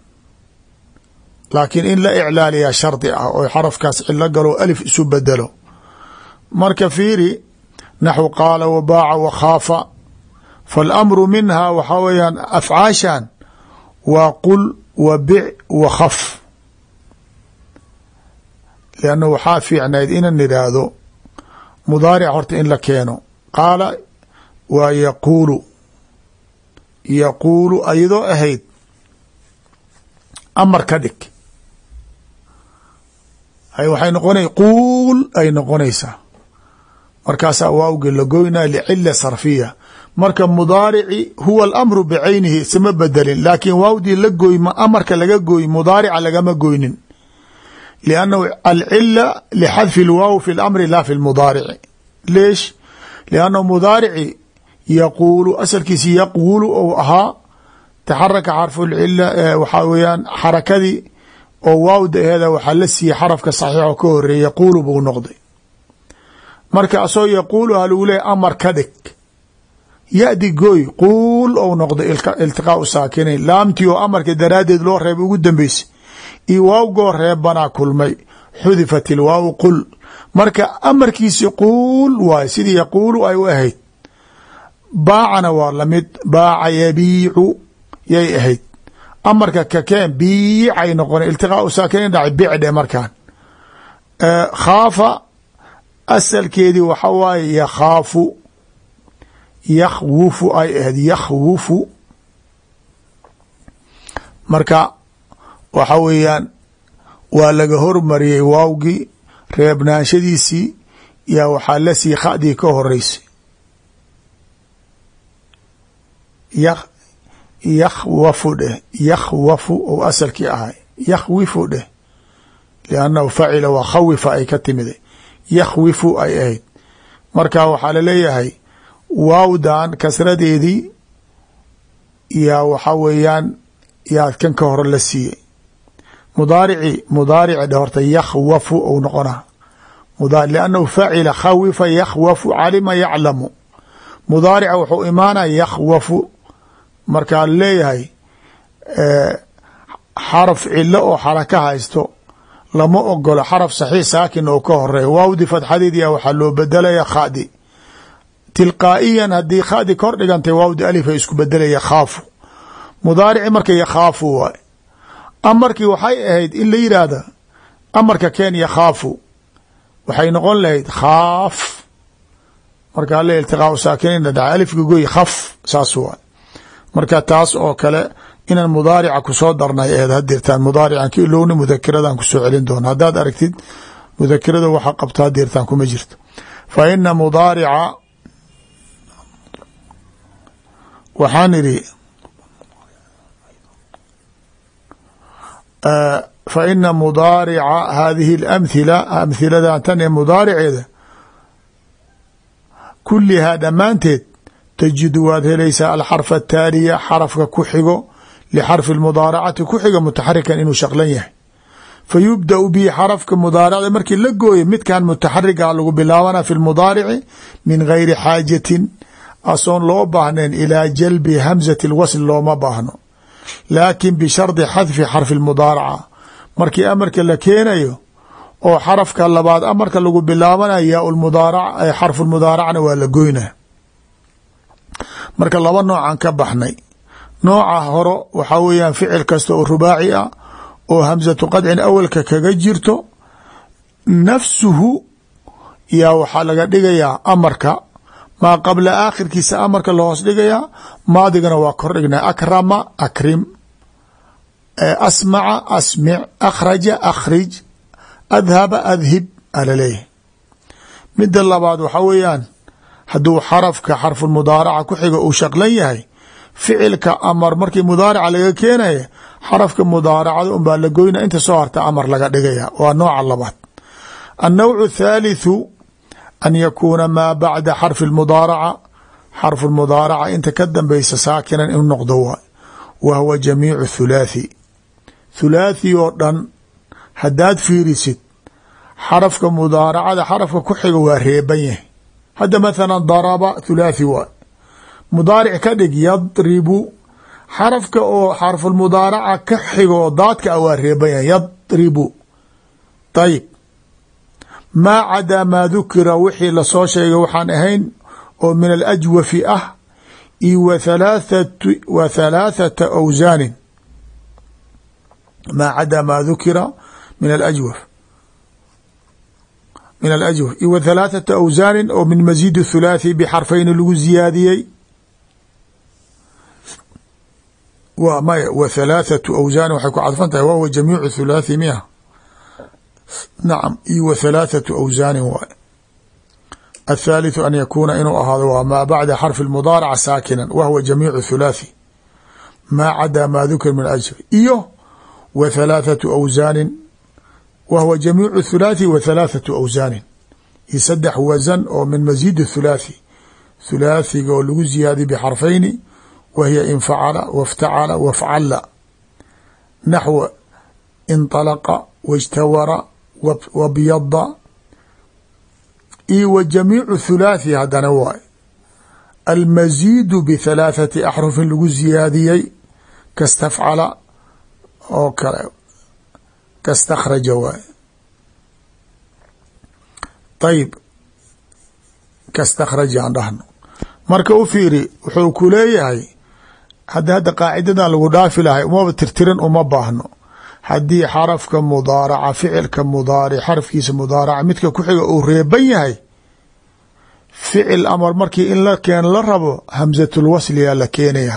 laakiin in la iclaaliyaa shardi ah oo xarafkaas cilo galo alif isu bedelo marka fiiri naxwu qaala wa baaca wa khaafa. Faalamru waxaa weeyaan afcaashan waa qul wa bic wa khaf. Lianna waxaa fiicnayd inan idhaahdo mudaaric horta in la keeno. Qaala waa yaquulu. Yaquulu ayadoo ahayd amar ka dhig. Waxay noqona quul ay noqonaysaa markaasaa waawge lagoynaa licila sarfiya. Marka mudaarici huwa alamru bicaynihi isma bedelin. Laakiin waawdii la goyma amarka laga gooy mudaarica lagama goynin. Liannahu alcila lixadfi اlwaaw fi اlamri laa fi lmudaarici leesh liannahu mudaarici yaquulu asalkiisi yaquulu ou ahaa taxaraka xarfulcila waxa weeyaan xarakadii oo waawda aheeda waxaa la siiyey xarafka saxiixoo ka horeeye yaquulu buu noqday marka asoo yaquulu ha lagu leeyahy amar ka dhig yadi gooy quul ou noqday iltiqaau saakinayn laamtii oo amarka daraaddeed loo reebay ugu dambeysay iyo waawgoo reebanaa kulmay xudifat il waaw qul marka amarkiisi quul waay sidii yaquulu ay u ahayd baacana waa la mid baaca yabiicu yay ahayd. Amarka kakeen biicay noqona iltiqaau saakinayn dhacay bicdhe markaan. Khaafa asalkeedii waxa waaye yakhaafu yakhwufu ay ahayd yakhwufu. Marka waxa weeyaan waa laga hormariyey waawgii reebnaanshadiisii yaa waxaa la sii khadii ka horeysay yakhwafu dheh yakhwafu ou asalkii ahay yakhwifu dheh liannahu facila waa khawifa ay ka timida yakhwifu ay ahayd. Marka waxaa la leeyahay waawdan kasradeedii yaa waxaa weeyaan yaa kan ka hore la siiyey. Mudaarici mudaarici dhe horta yakhwafu ou noqona. Liannahu facila khawifa yakhwafu calima yaclamu. Mudaarica wuxuu imaanaya yakhwafu markaa leeyahay xaraf cilo oo xaraka haysto lama ogolo xaraf saxiix saakin oo ka horreeya waawdi fadxadeedia waxaa loo bedelaya khadi. Tilqaa'iyan haddii khadi kor dhigantay waawdi alif isku bedelaya khaafu. Mudaarici marka yakhaafu waay. Amarkii waxay ahayd in la yidhaahda amarka keen yakhaafu waxay noqon lahayd khaaf. Marka ale iltiqaau saakinayn dhaca alifka goy khaf saas waay marka taas oo kale inaan mudaarica ku soo darnay eed hadirtaan mudaarican ka ilowna mudakiradan ku soo celin doona. Haddaad aragtid mudakirada waxa qabto hadirtaan kuma jirto. Fa ina mudaarica waxaan idhi fa ina mudaarica hadihi اlamhila amhiladan tan ee mudaariceeda kulihaa dhammaanteed tajidu waad helaysaa alxarfa ataaliya xarafka ku xigo lixarfi mudaaracati ku xiga mutaxarikan inuu shaqlan yahay. Fa yubdau bihi xarafka mudaaracda markii la gooyo midkan mutaxarikaa lagu bilaabana fi lmudaarici min gayri xaajatin asoon loo baahnayn ilaa jalbi hamsati lwasl looma baahno. Laakin bishardi xadfi xarfi lmudaaraca markii amarka la keenayo oo xarafka labaad amarka lagu bilaabana yaa mudaarac xarfu lmudaaracna waa la goynaa marka laba noocaan ka baxnay. Nooca horo waxaa weeyaan ficil kasta oo rubaaci ah oo hamsatu qadcin awalka kaga jirto nafsuhu yaa waxaa laga dhigayaa amarka. Maa qabla aakhirkiisa amarka lahoos dhigayaa maadigana waa kor dhignaa. Akrama akrim. Asmaca asmic. Akhraja akhrij. Adhaba adhib alaleeyahay midda labaad waxaa weeyaan hadduu xarafka xarfulmudaaraca ku xiga uu shaqlan yahay ficilka amar markii mudaaraca laga keenaya xarafka mudaaracada unbaa la goyna inta soo harta amar laga dhigaya. Waa nooca labaad. Annowcu athaalithu an yakuuna maa bacda xarfi lmudaaraca xarfu lmudaaraca inta ka dambeysa saakinan inu noqdo waay wa huwa jamiicu thulaathi. Thulaathi oo dhan haddaad fiirisid xarafka mudaaracada xarafka ku xiga waa reeban yahay hadda mathala daraba thulaathi waay mudaaric ka dhig yadribu. Xarafka oo xarfulmudaaraca ka xigo daadka a waa reeban yahay yadribu. Ayib maa cadaa maa dukira wixii la soo sheegay waxaan ahayn oo min alajwafi ah iyo wa thalaathata awsaanin maa cadaa maa dukira min alajwaf min alajwaf iyo wa thalaathata awsaanin oo min masiid thulaathi bixarfayni lagu ziyaadiyey w maya w thalaathatu awsaanin waxay ku cadfan tahay wahuwa jamiicu thulaathi miya nacam iyo wa thalaathatu awsaanin waay athaalitثu an yakuuna inuu ahaado waa maa bacda xarfi اmudaaraca saakinan wa huwa jamiicu thulaathi maa cadaa maa dukir min ajr iyo wa thalaathatu awsaanin wa huwa jamiicu thulaathi wa thalaathatu awsaanin iyo saddex wasan oo min masiid thulaathi thulaathiga oo lagu ziyaadiy bxarfayni wa hiya infacala waftacala wafcala naxwa inطalaqa wاjtawara wabyada io wa jamiicu thulaathi haddana waay. almaziidu bithalaathati axrufin lagu ziyaadiyey. kastafcala oo kale kastakhraja waay ayib kastakhraja aan dhahno. Marka u fiiri wuxuu ku leeyahay hadda hadda qaacidadan lagu dhaafi lahay umaba tirtirin uma baahno. Haddii xarafka mudaaraca ficilka mudaaric xarafkiisa mudaaraca midka ku xiga uu reeban yahay ficil amar markii in la keen la rabo hamsatulwasliyaa la keenaya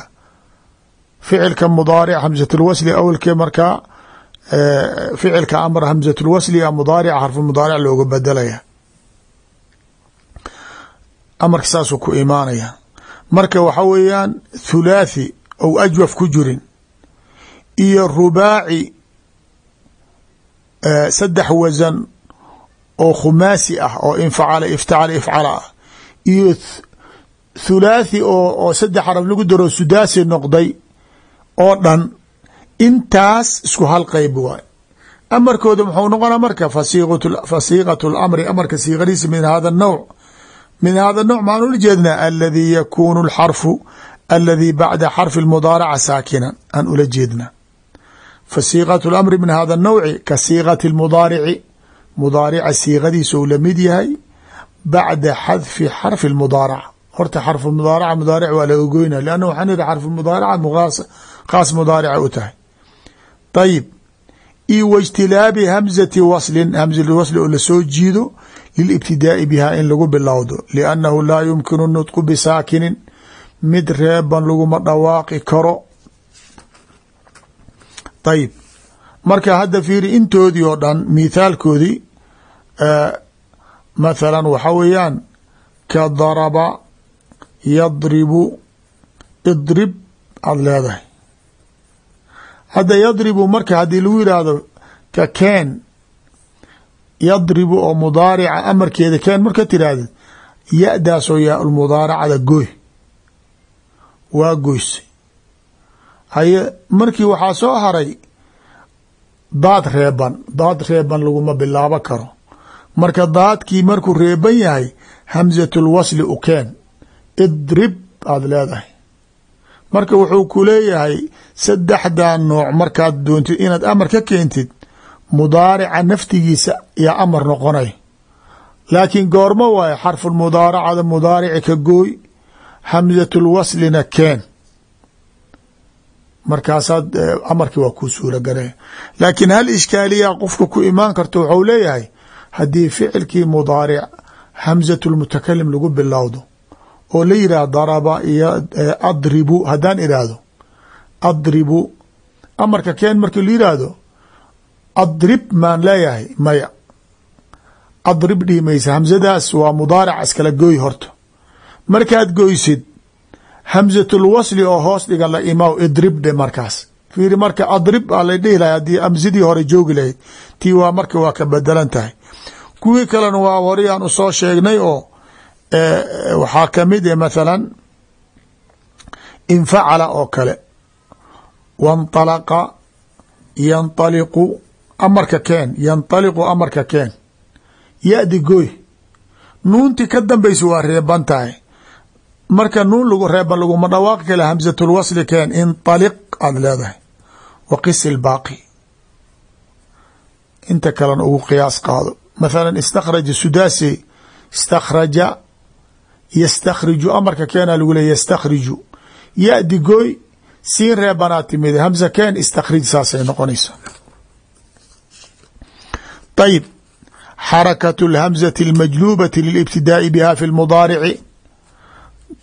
ficilka mudaaric hamsatulwasli awalkee markaa ficilka amar hamsatulwasliya mudaarica xarfu mudaaric looga bedelaya. Amarka saasuu ku imaanaya. Marka waxa weeyaan thulaathi ou ajwaf ku jirin. Iyo rubaaci saddex wasan oo khumaasi ah oo infacala iftacala ifcala ah. Iyo thulaathi oo saddex xaraf lagu daro sudaasi noqday oo dhan intaas isku hal qeyb waay. Amarkooda muxuu noqona marka fasiiqat lamri amarka siiqadiisa min hada nawc min hada nawc maan ula jeednaa aladii yakunu alxarfu aladii bacda xarfi mudaaraca saakinan aan ula jeednaa fasiiqat lamri min hada nawci ka siiqati mudaarici mudaarica siiqadiisa ou la mid yahay bacda xadfi xarfi mudaaraca horta xarfu mudaaraca mudaaric waa laga goyna lanna waxaan ihi xarfu mudaaraca khaas mudaarica u tahay ayib io waijtilaabi hamzati waslin hamzati wasli oo la soo jiido lilibtidaa'i biha in lagu bilowdo liannahu laa yumkinu nutqu bisaakinin mid reeban laguma dhawaaqi karo ayib marka hadda fiiri intoodii oo dhan mithaalkoodii mathalan waxa weeyaan ka daraba yadribu idrib aada leedahay hadda yadribu marka haddii lagu yidhaahdo ka keen yadribu oo mudaarica amarkeeda keen marka tirahdid ya-daasoo yaa lmudaaracada gooy. Waa goysay haye markii waxaa soo haray daad reeban daad reeban laguma bilaabo karo. Marka daadkii markuu reeban yahay hamsatul wasli u keen. Idrib aada leedahay marka wuxuu ku leeyahay saddexdan nooc markaad doontid inaad amar ka keentid mudaarica naftigiisa yaa amar noqonay. Laakiin goormo waaye xarfulmudaaracada mudaarici ka gooy hamsatul waslina keen. Markaasaad amarkii waa kuu suura galaya laakiin hal ishkaaliya qofka ku imaan karto waxau leeyahay haddii ficilkii mudaaric hamsatulmutakalim lagu bilowdo oo la yidhah daraba iyo adribu haddaan idhaahdo. Adribu amarka keen markii la yidhaahdo adrib maan leeyahay maya. Adrib dhihi maysa hamsadaas waa mudaaric iskala gooy horta markaad goysid hamsatul wasli oo hoos dhigan la imaw idrib dhe markaas. Fiiri marka adrib a la dhihi lahay haddii amsidii hore joogi lahayd tii waa marka waa ka bedelan tahay. Kuwii kalena waa horeyaan u soo sheegnay oo waxaa kamid e mathalan infacala oo kale wanطalaqa yanطaliqu amarka keen yanطaliqu amarka keen ya-di gooy nuunti ka dambaysa waa reeban tahay marka nuun lagu reeban laguma dhawaaqi kale hamsatul wasli keen inطaliq aada leedahay wa qisi lbaaqi inta kalena ugu qiyaas qaado mathala istakhraja sudaasi istakhraja yastakhriju amarka keena lagu leey yastakhriju ya-di gooy siin reebanaa timid hamsa keen istakhrij saasay noqonaysa ayib xarakatu اlhamzati اlmajluubati lilibtidaa'i biha fi lmudaarici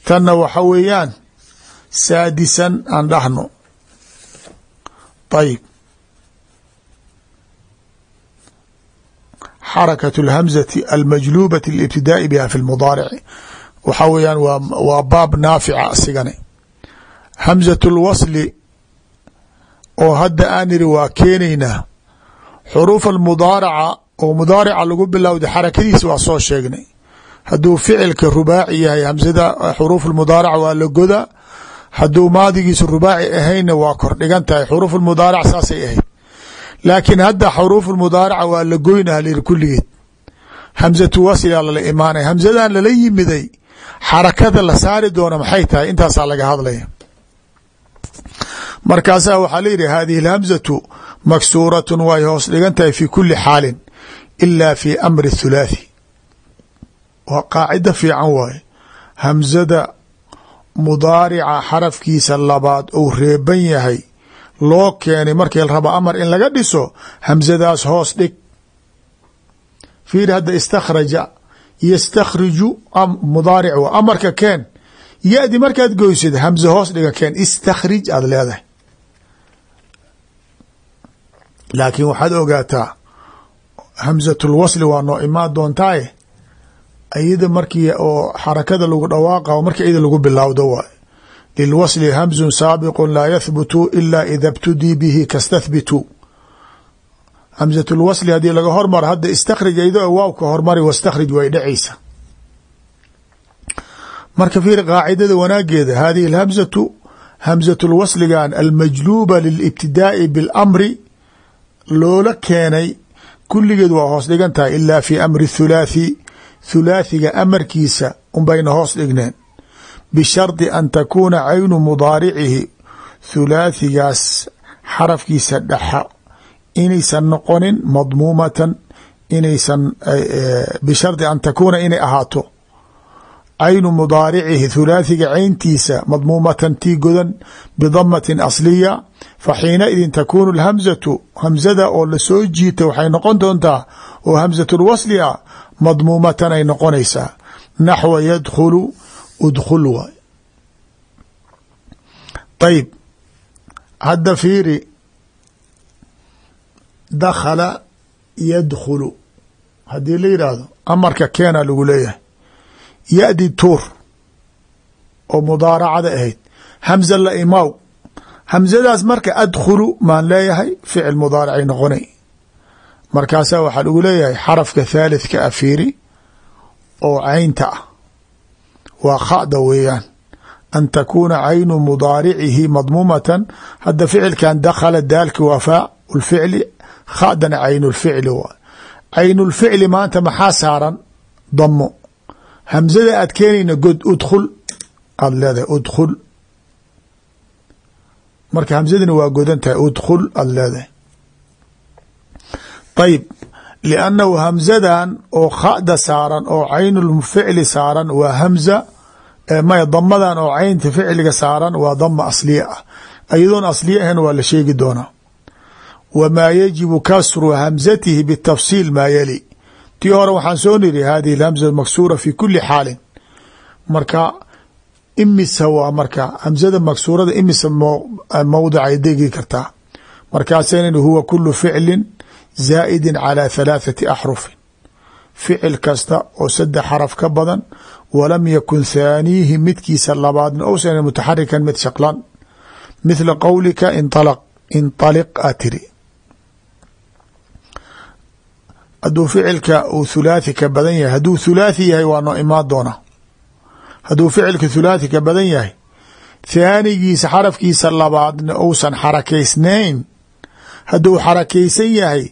tanna waxa weeyaan saadisan aan dhahno ayib xarakatu اlhamzati almajluubati lilibtidaa'i biha fi lmudaarici waxaa weeyaan waa baab naafica asigane hamzat اlwasli oo hadda aan iri waa keenaynaa xuruuf almudaaraca oo mudaarica lagu bilowda xarakadiisa waa soo sheegnay. Hadduu ficilka rubaaci yahay hamsada xuruuf mudaarac waa la goda hadduu maadigiisu rubaaci ahaynna waa kor dhigan tahay xuruuf mudaarac saasay ahayd. Laakiin hadda xuruuf mudaaraca waa la goynaa layiri kulligeed. Hamzatu wasligaa lala imaanaya hamzadan lala yimiday xarakada la saari doona maxay tahay? Intaasaa laga hadlaya. Markaasaa waxaa la yidhi hadihi اlhamzatu maksuuratun way hoos dhigan tahay fi kuli xaalin ila fi amri thulaathi. Waa qaacida fiican waaye. Hamzada mudaarica xarafkiisa labaad ou reeban yahay loo keenay markii raba amar in laga dhiso hamzadaas hoos dhig. Fiir hadda istakhraja yastakhriju mudaaric amarka keen. Ya-di markaad goysid hamze hoos dhiga keen. Istakhrij aada leedahay. Laakiin waxaad ogaataa hamzatul wasli waa noo imaan doontaaye iyada markii oo xarakada lagu dhawaaqa markii iyada lagu bilowdo waay lilwasli hamzun saabiqu laa yahbutu ila ida btudii bihi kastathbitu hamzatul wasli haddii laga hormaro hadda istakhrij iyadoo waawka hormari wastakhrij way dhacaysa. Marka fiir qaacidada wanaageeda hadihi alhamzatu hamzatul wasligan almajluuba lilibtidaa'i biاlamri loola keenay kulligeed waa hoos dhigan tahay ila fi amri thulaathi thulaathiga amarkiisa unbayna hoos dhigneen. Bishardi an takuuna caynu mudaaricihi thulaathigaas xarafkiisa dhaxa inaysan noqonin madmuumatan inaysan bishardi an takuuna inay ahaato. Caynu mudaaricihi thulaathiga cayntiisa madmuumatan tii godan bidamatin asliya fa xiinaidin takuunu alhamzatu hamzada oo la soo jiita waxay noqon doontaa oo hamzatulwasli a madmuumatan ay noqonaysaa. Naxwa yadkhulu udkhul waay ayib hadda fiiri dakhala yadkhulu. Haddii la yidhaahdo amarka keena lagu leeyahay. Ya-di tuur oo mudaaracada ahayd. Hamza la imaaw. Hamzadaas marka adkhulu maan leeyahay ficil mudaaracay noqonay. Markaasaa waxaa lagu leeyahay xarafka thaalithka a fiiri oo caynta ah. Waa khada weeyaan. An takuuna caynu mudaaricihi madmuumatan hadda ficilkan dakhala daalki waa faa lficli khadana caynulficli waa caynulficli maanta maxaa saaran damo hamzada aad keenayna god udkhul aada leedahay udkhul marka hamzadina waa godan tahay udkhul aada leedahay ayib liannahu hamzadan oo khada saaran oo caynulficli saaran waa hamza maya damadan oo caynta ficliga saaran waa dama asliya ah iyadoon asliya ahayn waa la sheegi doonaa wamaa yajibu kasru hamzatihi bitafsiil maa yali. Tii hore waxaan soo niri hadihi hamza maksuura fi kuli xaalin. Marka imisa waa marka hamzada maksuurada imisa mawdicay degi kartaa. Markaasaynan huwa kulu ficlin zaa'idi calى halaathati axrufin. Ficil kasta oo saddex xaraf ka badan walam yakun thaaniihi midkiisa labaadna ousan mutaxarikan mid shaqlan. Mithla qowlika inalq inطaliq a tiri hadduu ficilka uu thulaathi ka badan yahay hadduu thulaathi yahay waa noo imaan doona hadduu ficilka thulaathi ka badan yahay thaanigiisa xarafkiisa labaadna ousan xarakaysnayn. Hadduu xarakaysan yahay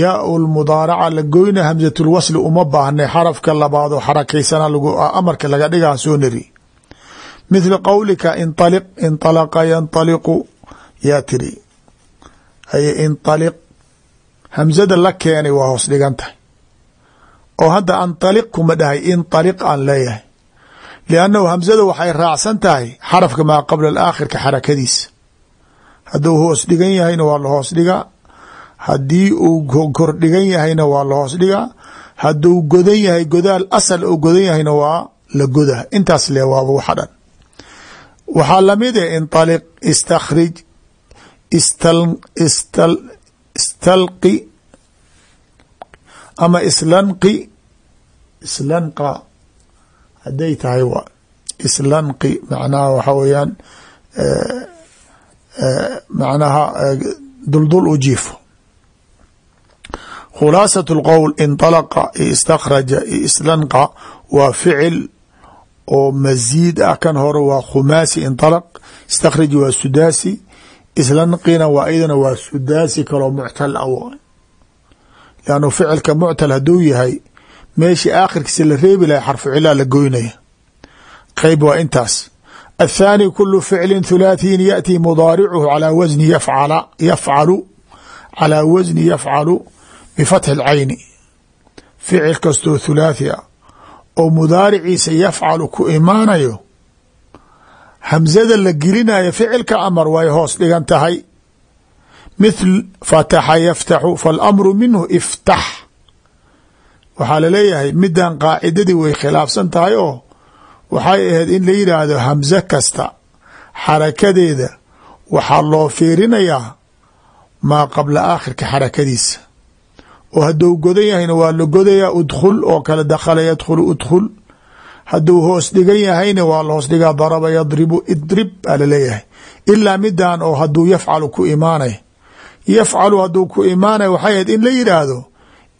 yaa lmudaaraca la goyna hamzatulwasli uma baahnay xarafka labaad oo xarakaysana amarka laga dhigaa soo nari mithla qowlika inaliq inalaqa yanaliqu yaa tiri. Haye inaliq hamzada la keenay waa hoos dhigan tahay. oo hadda analiq kuma dhahay inaliq aan leeyahay. Liannahu hamzada waxay raacsan tahay xarafka maa qabla alaakhirka xarakadiisa hadduu hoos dhigan yahayna waa la hoos dhigaa. Haddii uu kor dhigan yahayna waa la hoos dhigaa. Hadduu godan yahay godaal asal uu godan yahayna waa la godaa. Intaas le waaba waxa dhan waxaa la mid eh inaliq istakhrij istalqi ama islanqi islanqa hadday tahay wa islanqi macnaha waxa weeyaan macnaha duldul u jiifo khulaasaة اlqowl inطalaqa iyo istakraja iyo islanqa waa ficil oo masiid ah kan hore waa khumaasi inطalaq istakraj waa sudaasi isla naqina waa iyadana waa sudaasi kaloo muctal a lannu ficilka muctal hadduu yahay meeshii aakhirkiisa la reebi lahay xarfu cilaa la goynaya. Qeyb waa intaas. Athaani kulu ficlin thulaathiyin yaأtii mudaaricuhu calaa wasni yafcalu calaa wasni yafcalu bifatxi اlcayni ficil kastoo thulaathi ah oo mudaariciisa yafcalu ku imaanayo hamsada la gelinayo ficilka amar way hoos dhigan tahay. Mithl fataxa yaftaxu faاlamru minhu iftax waxaa la leeyahay midan qaacidadii way khilaafsan tahay oo waxay ahayd in la yidhaahdo hamse kasta. Xarakadeeda waxaa loo fiirinayaa maa qabla aakhirka xarakadiisa. Oo hadduu godan yahayna waa la godayaa udkhul oo kale dakhala yadkhulu udkhul hadduu hoos dhigan yahayna waa la hoos dhigaa daraba yadribu idrib aa la leeyahay ilaa midan oo hadduu yafcalu ku imaanay. Yafcalu hadduu ku imaanay waxay ahayd in la yidhaahdo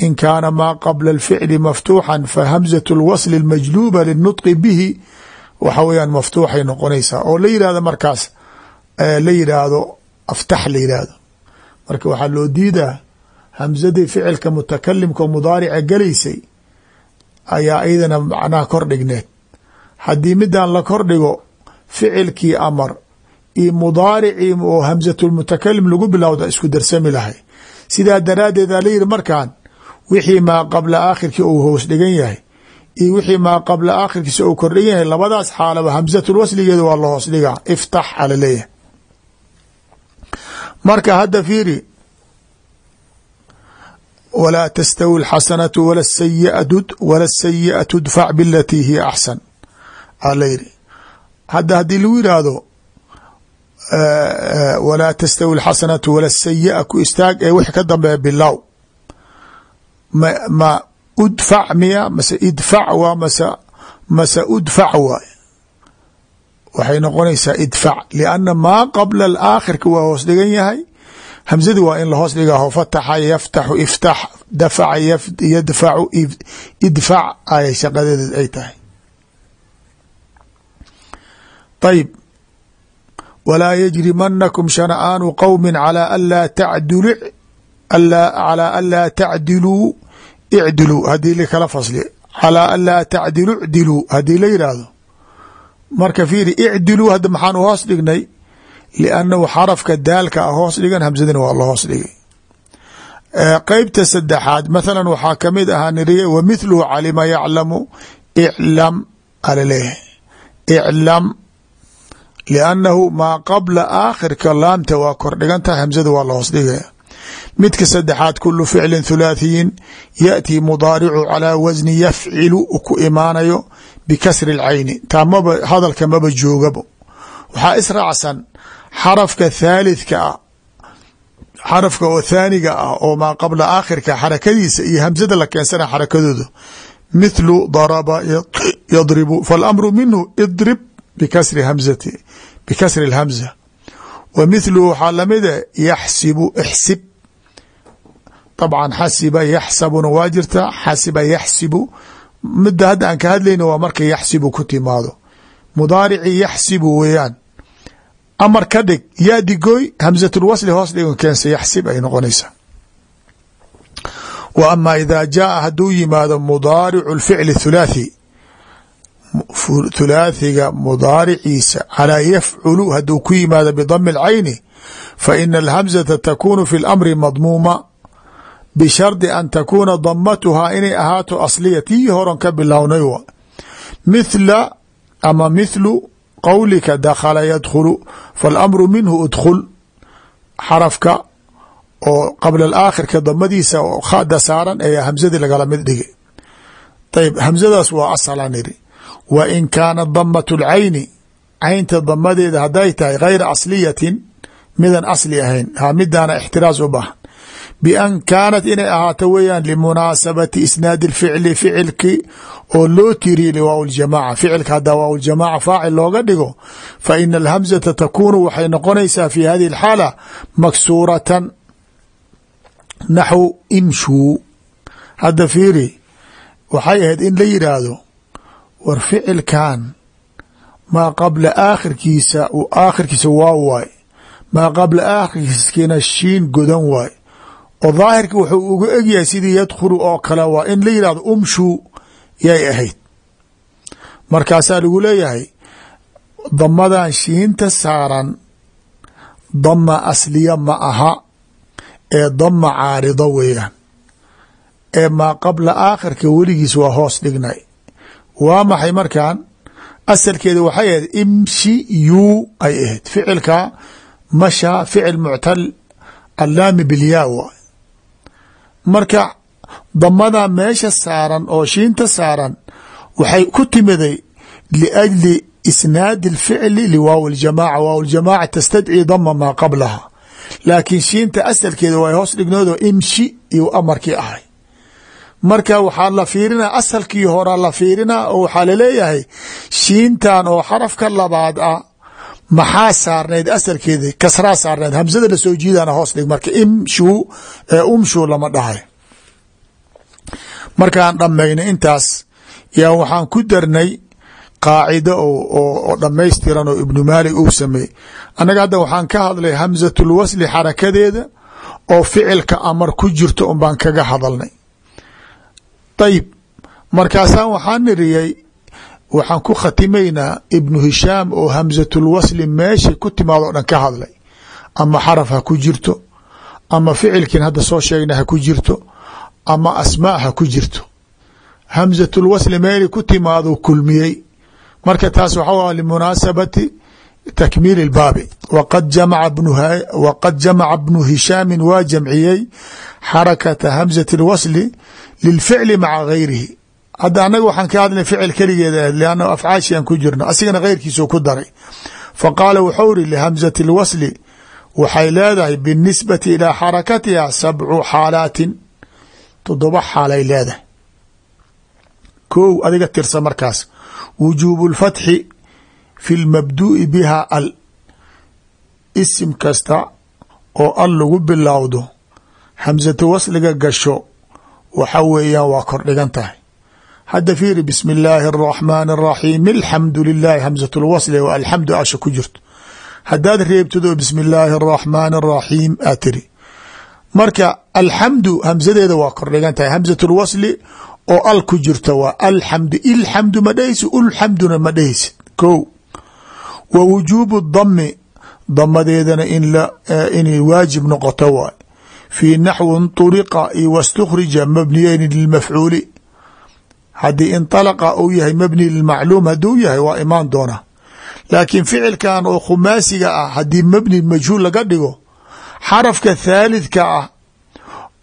in kaana maa qabla alficli maftuuxan fa hamzat lwasli almajluuba linutqi bihi. Waxa weyaan maftuuxay noqonaysaa. Oo la yidhahdo markaas la yidhaahdo aftax la yidhaahdo. Marka waxaa loo diidaa hamsadii ficilka mutakalimka mudaarica galaysay ayaa iyadana macnaha kor dhigneed. Haddii midan la kor dhigo ficilkii amar iyo mudaaricii oo hamsatulmutakalim lagu bilowda isku darsami lahay. Sidaa daraaddeed aa la yihi markaan wixii maa qabla aakhirkii uu hoos dhigan yahay iyo wixii maa qabla aakhirkiisa uu kordhigan yahay labadaas xaalaba hamsatul wasligeeda waa la hoos dhigaa. Iftax ala leeyahay. Marka hadda fiiri walaa tastawi alxasanatu wala sayi'atu dfac bilatii hiya axsan aa la yidhi hadda haddii lagu yidhaahdo walaa tastawi alxasanatu wala sayi'a ku istaag ee wix ka dambeeya bilow ma udfac miya mase idfac waa mase mase udfac waay waxay noqonaysaa idfac lianna maa qabla alaakhirka waa hoos dhigan yahay hamzadu waa in lahoos dhigaho fataxa yaftaxu iftax dafaca yadfacu idfac ayay shaqadeedeed ay tahay. Ayib walaa yajrimanakum shana'aanu qowmi calaa anlaa tacdulu calaa anlaa tacdiluu icdiluu haddii lakala fasli calaa anlaa tacdilu icdiluu haddii la yidhaahdo marka fiiri icdiluu hadda maxaanu hoos dhignay liannahu xarafka daalka a hoos dhigan hamsadana waa la hoos dhigay qeybta saddexaad mathalan waxaa ka mid ahaa niriga wa mithluhu calima yaclamu iclam alaleeyahay iclam liannahu maa qabla aakhirka laamta waa kordhigan tahay hamsada waa la hoos dhigaya midka saddexaad kulu ficlin thulaathiyin yati mudaaricu calaa wasni yafcilu ku imaanayo bikasri اlcayni taa maba hadalka maba joogabo waxaa israacsan xarafka thaalidka ah xarafka oo thaaniga ah oo maa qabla aakhirka xarakadiisa iyo hamsada la keensana xarakadooda mithlu daraba yadribu falamru minhu idrib bikasri hamzati bikasri اlhamza wa mithluhu waxaa lamida yaxsibu ixsib. طabcan xasiba yaxsabuna waa jirta xasiba yaxsibu. Midda hadda aan ka hadlayno waa marka yaxsibu ku timaado. Mudaaricii yaxsibu weeyaan amar ka dhig yaa digoy hamsatulwasli hoos dhigo keense yaxsib ay noqonaysaa wa amaa idaa jaaa hadduu yimaado mudaaricu lficli thulaathi thulaathiga mudaariciisa calaa yafculu hadduu ku yimaado bidami alcayni fa ina alhamsata takuunu fi lamri madmuuma bishardi an takuuna damatuhaa inay ahaato asliya tii horon ka bilownay mithla ama mithlu qowlika dakhala yadkhulu faalamru minhu udkhul xarafka oo qabla alaakhirka damadiisa khada saaran ayaa hamsadii lagala mid dhigay. Ayb hamsadaas waa asalan iri wa in kaana damatu lcayni caynta damadeeda hadday tahay gayra asliyatin midan asli ahayn. Ha midaana u baahan ban kaanat inay ahaato weeyaan limunaasabati isnaadi اficli ficilki oo loo tiriye liwaaw اljamaca ficilka hadaa waaw ljamaca faacil looga dhigo faina alhamzata takunu waxay noqonaysaa fi hadihi اxaala maksuuratan naxw imshuu hadda fiiri waxay ahayd in la yidhaahdo war ficilkan maa qabla aakhirkiisa aakhirkiisa waa waay maa qabla aakhirkiina shiin godan waay oo daahirka wuxuu uga egyahay sidii yadkhulu oo kale waa in la yihahdo umshuu yay ahayd. Markaasaa lagu leeyahay damadan shiinta saaran dama asliya ma aha ee dama caarido weeyaan. Ee maa qabla aakhirka weligiis waa hoos dhignay. Waa maxay markan asalkeeda waxay ahayd imshi yuu ay ahayd. Ficilka masha ficil muctal allaami bilyaa waay marka damada meesha saaran oo shiinta saaran waxay ku timiday liajli isnaadi اlficli liwaaw اljamaca waaw ljamaca tastadci dama maa qablaha. Laakiin shiinta asalkeeda way hoos dhignoodoo imshi iyo amarkii ahay. Marka waxaa la fiirinaa asalkii horaa la fiirinaa oo waxaa la leeyahay shiintan oo xarafka labaad ah maxaa saarnayd asalkeeda kasraa saarnayd hamsada la soo jiidana hoos dhig marka imshuu ee umshuu lama dhahay. Markaan dhammaynay intaas yaa waxaan ku darnay qaacido oo dhammaystiran oo ibnu maalik uu sameeyey. Annaga hadda waxaan ka hadlay hamsatul wasli xarakadeeda oo ficilka amar ku jirto un baan kaga hadalnay. Ayib markaasaan waxaan niriyey waxaan ku khatimaynaa ibnu hishaam oo hamsatul wasli meeshay ku timaado o dhan ka hadlay. Ama xaraf ha ku jirto ama ficilkiin hadda soo sheegna ha ku jirto ama asmaa ha ku jirto. Hamsatul wasli meelay ku timaado kulmiyey. Marka taas waxa limunaasabati takmiili اlbaabi waqad jamaca bnu hishaami waa jamciyey xarakata hamsati اlwasli lilficli maca gayrihi hadda annaga waxaan ka hadlay ficil keligeeda ahed lanna afcaashian ku jirno asigana keyrkiisuu ku daray. Faqaala wuxuu iri lihamsati اlwasli waxay leedahay binisbati ilaa xarakatiha sabcu xaalaatin. Toddoba xaalay leedahay. Kow adiga tirsa markaas. Wujuubu اlfatxi fi lmabdu'i biha al isim kasta oo al lagu bilowdo hamsatu wasliga gasho waxa weeyaan waa kordhigan tahay hadda fiiri bismi illaahi الرحمن araxiim alxamdu lilahi hamsat lwasle waa alxamdu asha ku jirto haddaad reebtid oo bismi illaahi araxmaani araxiim aa tiri marka alxamdu hamsadeeda waa kordhigan tahay. Hamsat lwasli oo al ku jirta waa alxamdu ilxamdu ma dhehaysi ulxamduna ma dhehaysi ko wa wujuubu نحو damadeedana eh, inay waajib noqoto haddii inطalaqa uu yahay mabni lilmacluum hadduu yahay waa imaan doona. Laakiin ficilkan oo khumaasiga ah haddii mabni majhuul laga dhigo xarafka thaalidka ah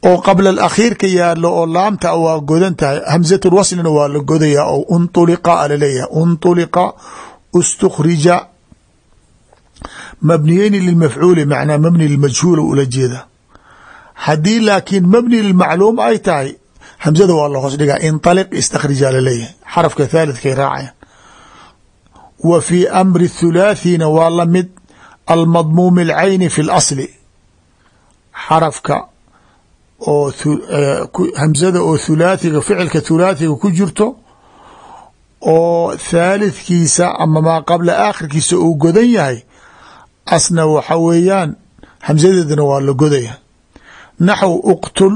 oo qabla alakhiirka yaalo oo laamta waa godan tahay hamsatu lwaslina waa la godayaa oo unuliqa alaleeyahay unuliqa ustukhrija mabniyeyni lilmafcuuli macnaa mabni lilmajhuula ula jeeda. Haddii laakiin mabni lilmacluum ay tahay hamsada waa la hoos dhigaa. Inطaliq istakhrija la leeyahay xarafka thaalidkay raacayaan wa fii amri thulaathina waa la mid almadmuumi alcayni fi اlasli xarafka oo hamsada oo thulaathiga ficilka thulaathiga ku jirto oo thaalithkiisa ama maa qabla aakhirkiisa uu godan yahay asna waxa weeyaan hamsadeedana waa la godaya naxw uqtul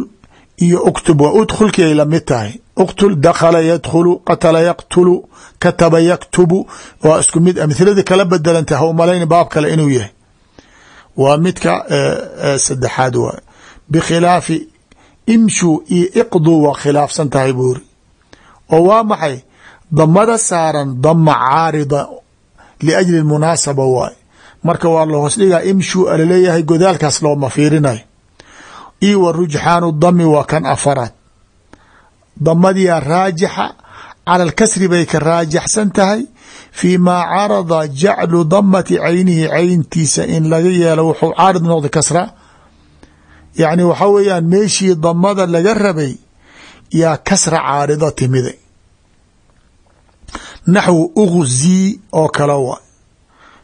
iyo uktub waa udkhulkii ay la mid tahay. Uqtul dakhala yadkhulu qatala yaqtulu kataba yaktubu. Waa isku mid amhilada kala bedelanta ha umalayn baab kale inuu yahay. Waa midka saddexaad waay bikhilaafi imshuu iyo iqduu waa khilaafsan tahay buuri oo waa maxay? Damada saaran dama caarida liajli munaasaba waay. Marka waa la hoos dhigaa imshuu alaleeyahay godaalkaas looma fiirinayo io wa rujxaanu dami waa kan afaraad. Damadiyaa raajixa cala alkasri bay ka raajaxsan tahay fii maa carada jaclu damati caynihi cayntiisa in laga yeelo wuxuu caarid noqday kasra. Yacni waxaa weeyaan meeshii damada laga rabay yaa kasra caarida timiday naxwu ugzii oo kale waay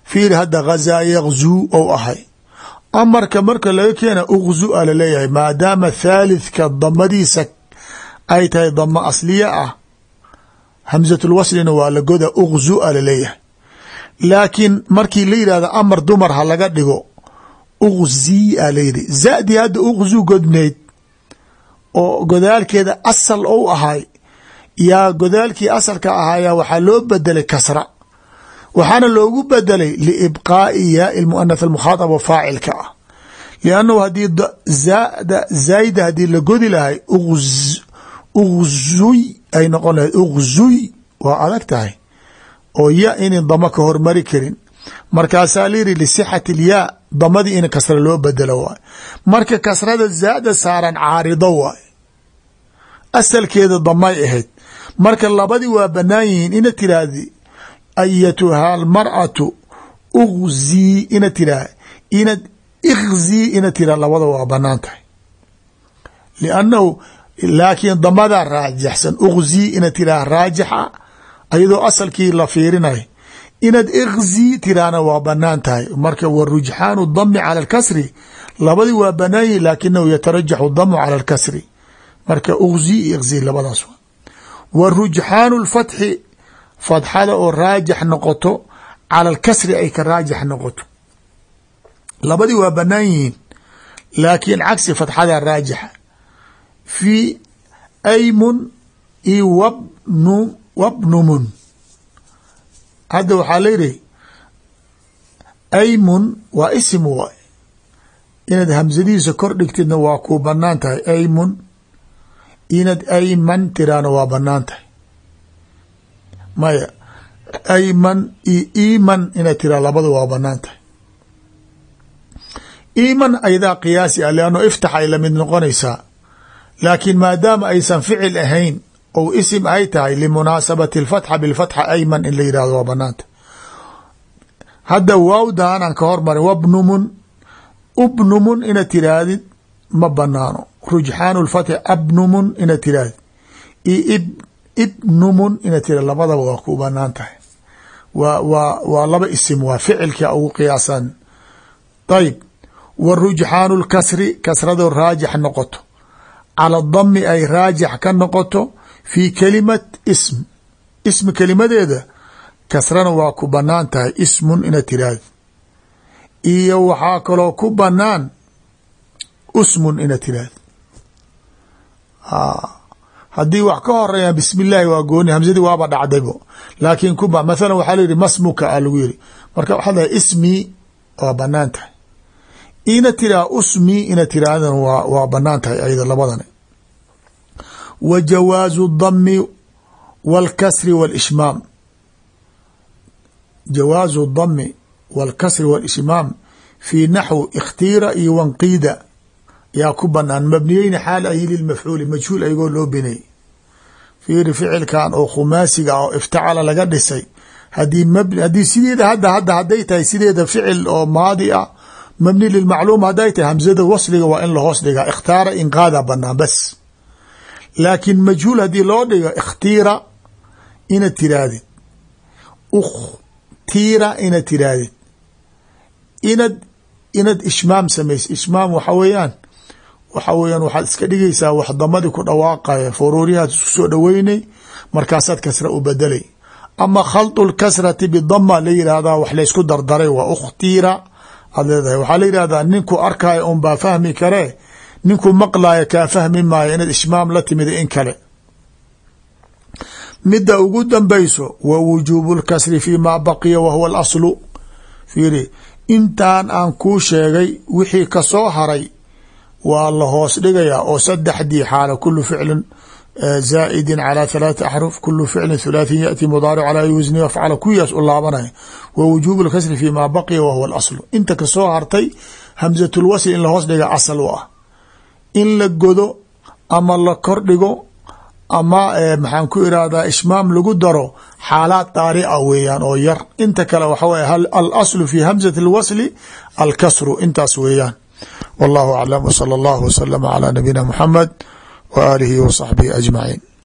fiir hadda ghazaa yakzuu ou ahay amarka marka laga keena ugzu a la leeyahay maadaama thaalithka damadiisa ay tahay damo asliya ah hamsatulwaslina waa la goda ugzu a la leeyahay laakiin markii la yidhahdo amar dumar ha laga dhigo uqzii a layidhi zadii hadda uqzu godnayd oo godaalkeeda asal ou ahay yaa godaalkii asalka ahaayaa waxaa loo bedelay kasra waxaana loogu bedelay liibqaa'i yaai muanath almukhaadaba faacilka ah liannahu haddii zada zaayda haddii la godi lahay uqzuy ay noqon lahayd uqzuy waa adag tahay oo ya inin damo ka hormari karin. Markaasaa layidhi lisixati ilyaa damadii in kasra loo bedelo waay marka kasrada zaada saaran caarido waay asalkeeda damay ahayd. Marka labadii waa banaan yihiin ina tiraahdi ayatuha almar'atu uqzii ina tiraah inad ikhzii ina tiraah labada waa bannaan tahay liannahu laakiin damadaa raajixsan uqzii ina tiraah raajixa ayadoo asalkii la fiirinayo inaad ikhzii tiraahna waa bannaan tahay marka wa rujxaanu dami cala alkasri labadii waa banaan yihiin laakinahu yatarajaxu damu cala alkasri marka uqzii iyo ikhzii labadaas wa rujxaanu lfatxi fadxada oo raajix noqoto cala alkasri ay ka raajix noqoto. Labadii waa banaan yihiin laakiin cagsi fadxada raajixa fi aymun io wabnu wabnumun hadda waxaa layidhi aymun waa isim waay inaad hamsadiisa kor dhigtidna waa ku bannaan tahay aymun. Inaad ayman tiraana waa bannaan tahay maya ayman iyo iman inaad tiraa labada waa bannaan tahay. Iman aydaa qiyaasi ah leanno iftax ay la mid noqonaysaa. Laakiin maadaama aysan ficil ahayn ou isim ay tahay limunaasabati alfatxa bilfatxa ayman in la yihahdo waa banaanta hadda waawdan aan ka hormarin wabnumun ubnumun ina tiraahdid ma banaano rujxaanu lfatxi abnumun ina tirahdid io ibnumun ina tira labadaba waa ku bannaan tahay. Waa waa waa laba isim waa ficilka ugu qiyaasan. Ayb wa rujxaanu lkasri kasrado raajix noqoto. Cala dami ay raajix ka noqoto fi kalimat ism. Ism kelimadeeda kasrana waa ku bannaan tahay ismun ina tiraahdi iyo waxaa kaloo ku banaan usmun ina tiraahdi haddii wax ka horeeyaan bismi illaahi waa gooni hamsadii waaba dhacdaybo laakiin kuba mathalan waxaa layihi masmuka a lagu yiri marka waxaa lahay ismii waa banaan tahay ina tiraa usmii ina tiraahdan waa waa banaan tahay ayada labadan wa jawaazu dami wاlkasri wاlishmaam jawaazu dami wاlkasri wاlishmaam fii naxw ikhtiira iyo wanqiida yaa ku banaan mabniyeyni xaal ahi lilmafcuuli majhuul ayagoo loo binay fiiri ficilkan oo khumaasiga oo iftacala laga dhisay. Hadii haddii sideeda hadda hadda hadday tahay sideeda ficil oo maadi ah mabni lilmacluum hadday tahay hamsada wasliga waa in lahoos dhigaa ikhtaara inqaada banaan bas. Laakiin majhuul haddii loo dhigo ikhtiira ina tirahdid ukhtiira ina tirahdid inad inad ishmaam samaysa ishmaam waxa weeyaan waxa weeyaan waxaad iska dhigaysaa wax damadii ku dhawaaqaya furuuriyaad isku soo dhoweynay markaasaad kasra u bedelay ama khaldu lkasrati bidama la yihahdaa wax laysku dardaray waa ukhtiira aad leedahay. Waxaa la yihahdaa ninku arkaayo un baa fahmi karee ninku maqlaayo kaa fahmi maayo inaad ishmaam la timid in kale. Midda ugu dambayso wa wujuubu lkasri fi ma baqiya wa huwa alaslu. Fiiri intaan aan kuu sheegay wixii ka soo haray waa la hoos dhigayaa oo saddexdii xaala kulu ficlin zaa'idin calى ثalaaثi axruf kulu ficlin hulaaثin yaأti mudaaric calى wasni afcala kuyaas u laabanaya wa wujuubu اlkasri fi ma baqiya wa huwa اlaslu inta kasoo hartay hamزat اlwasl in lahoos dhiga asal u ah in la godo ama la kor dhigo ama maxaan ku irahdaa ishmaam lagu daro xaalaad daarica weeyaan oo yar inta kale waxa wey alaslu fi hamزat اlwasli alkasru intaas weeyaan wallahu aclam wsala allahu waslama calaa nabiyina muxamed wa aalihi wa saxbihi ajmaciin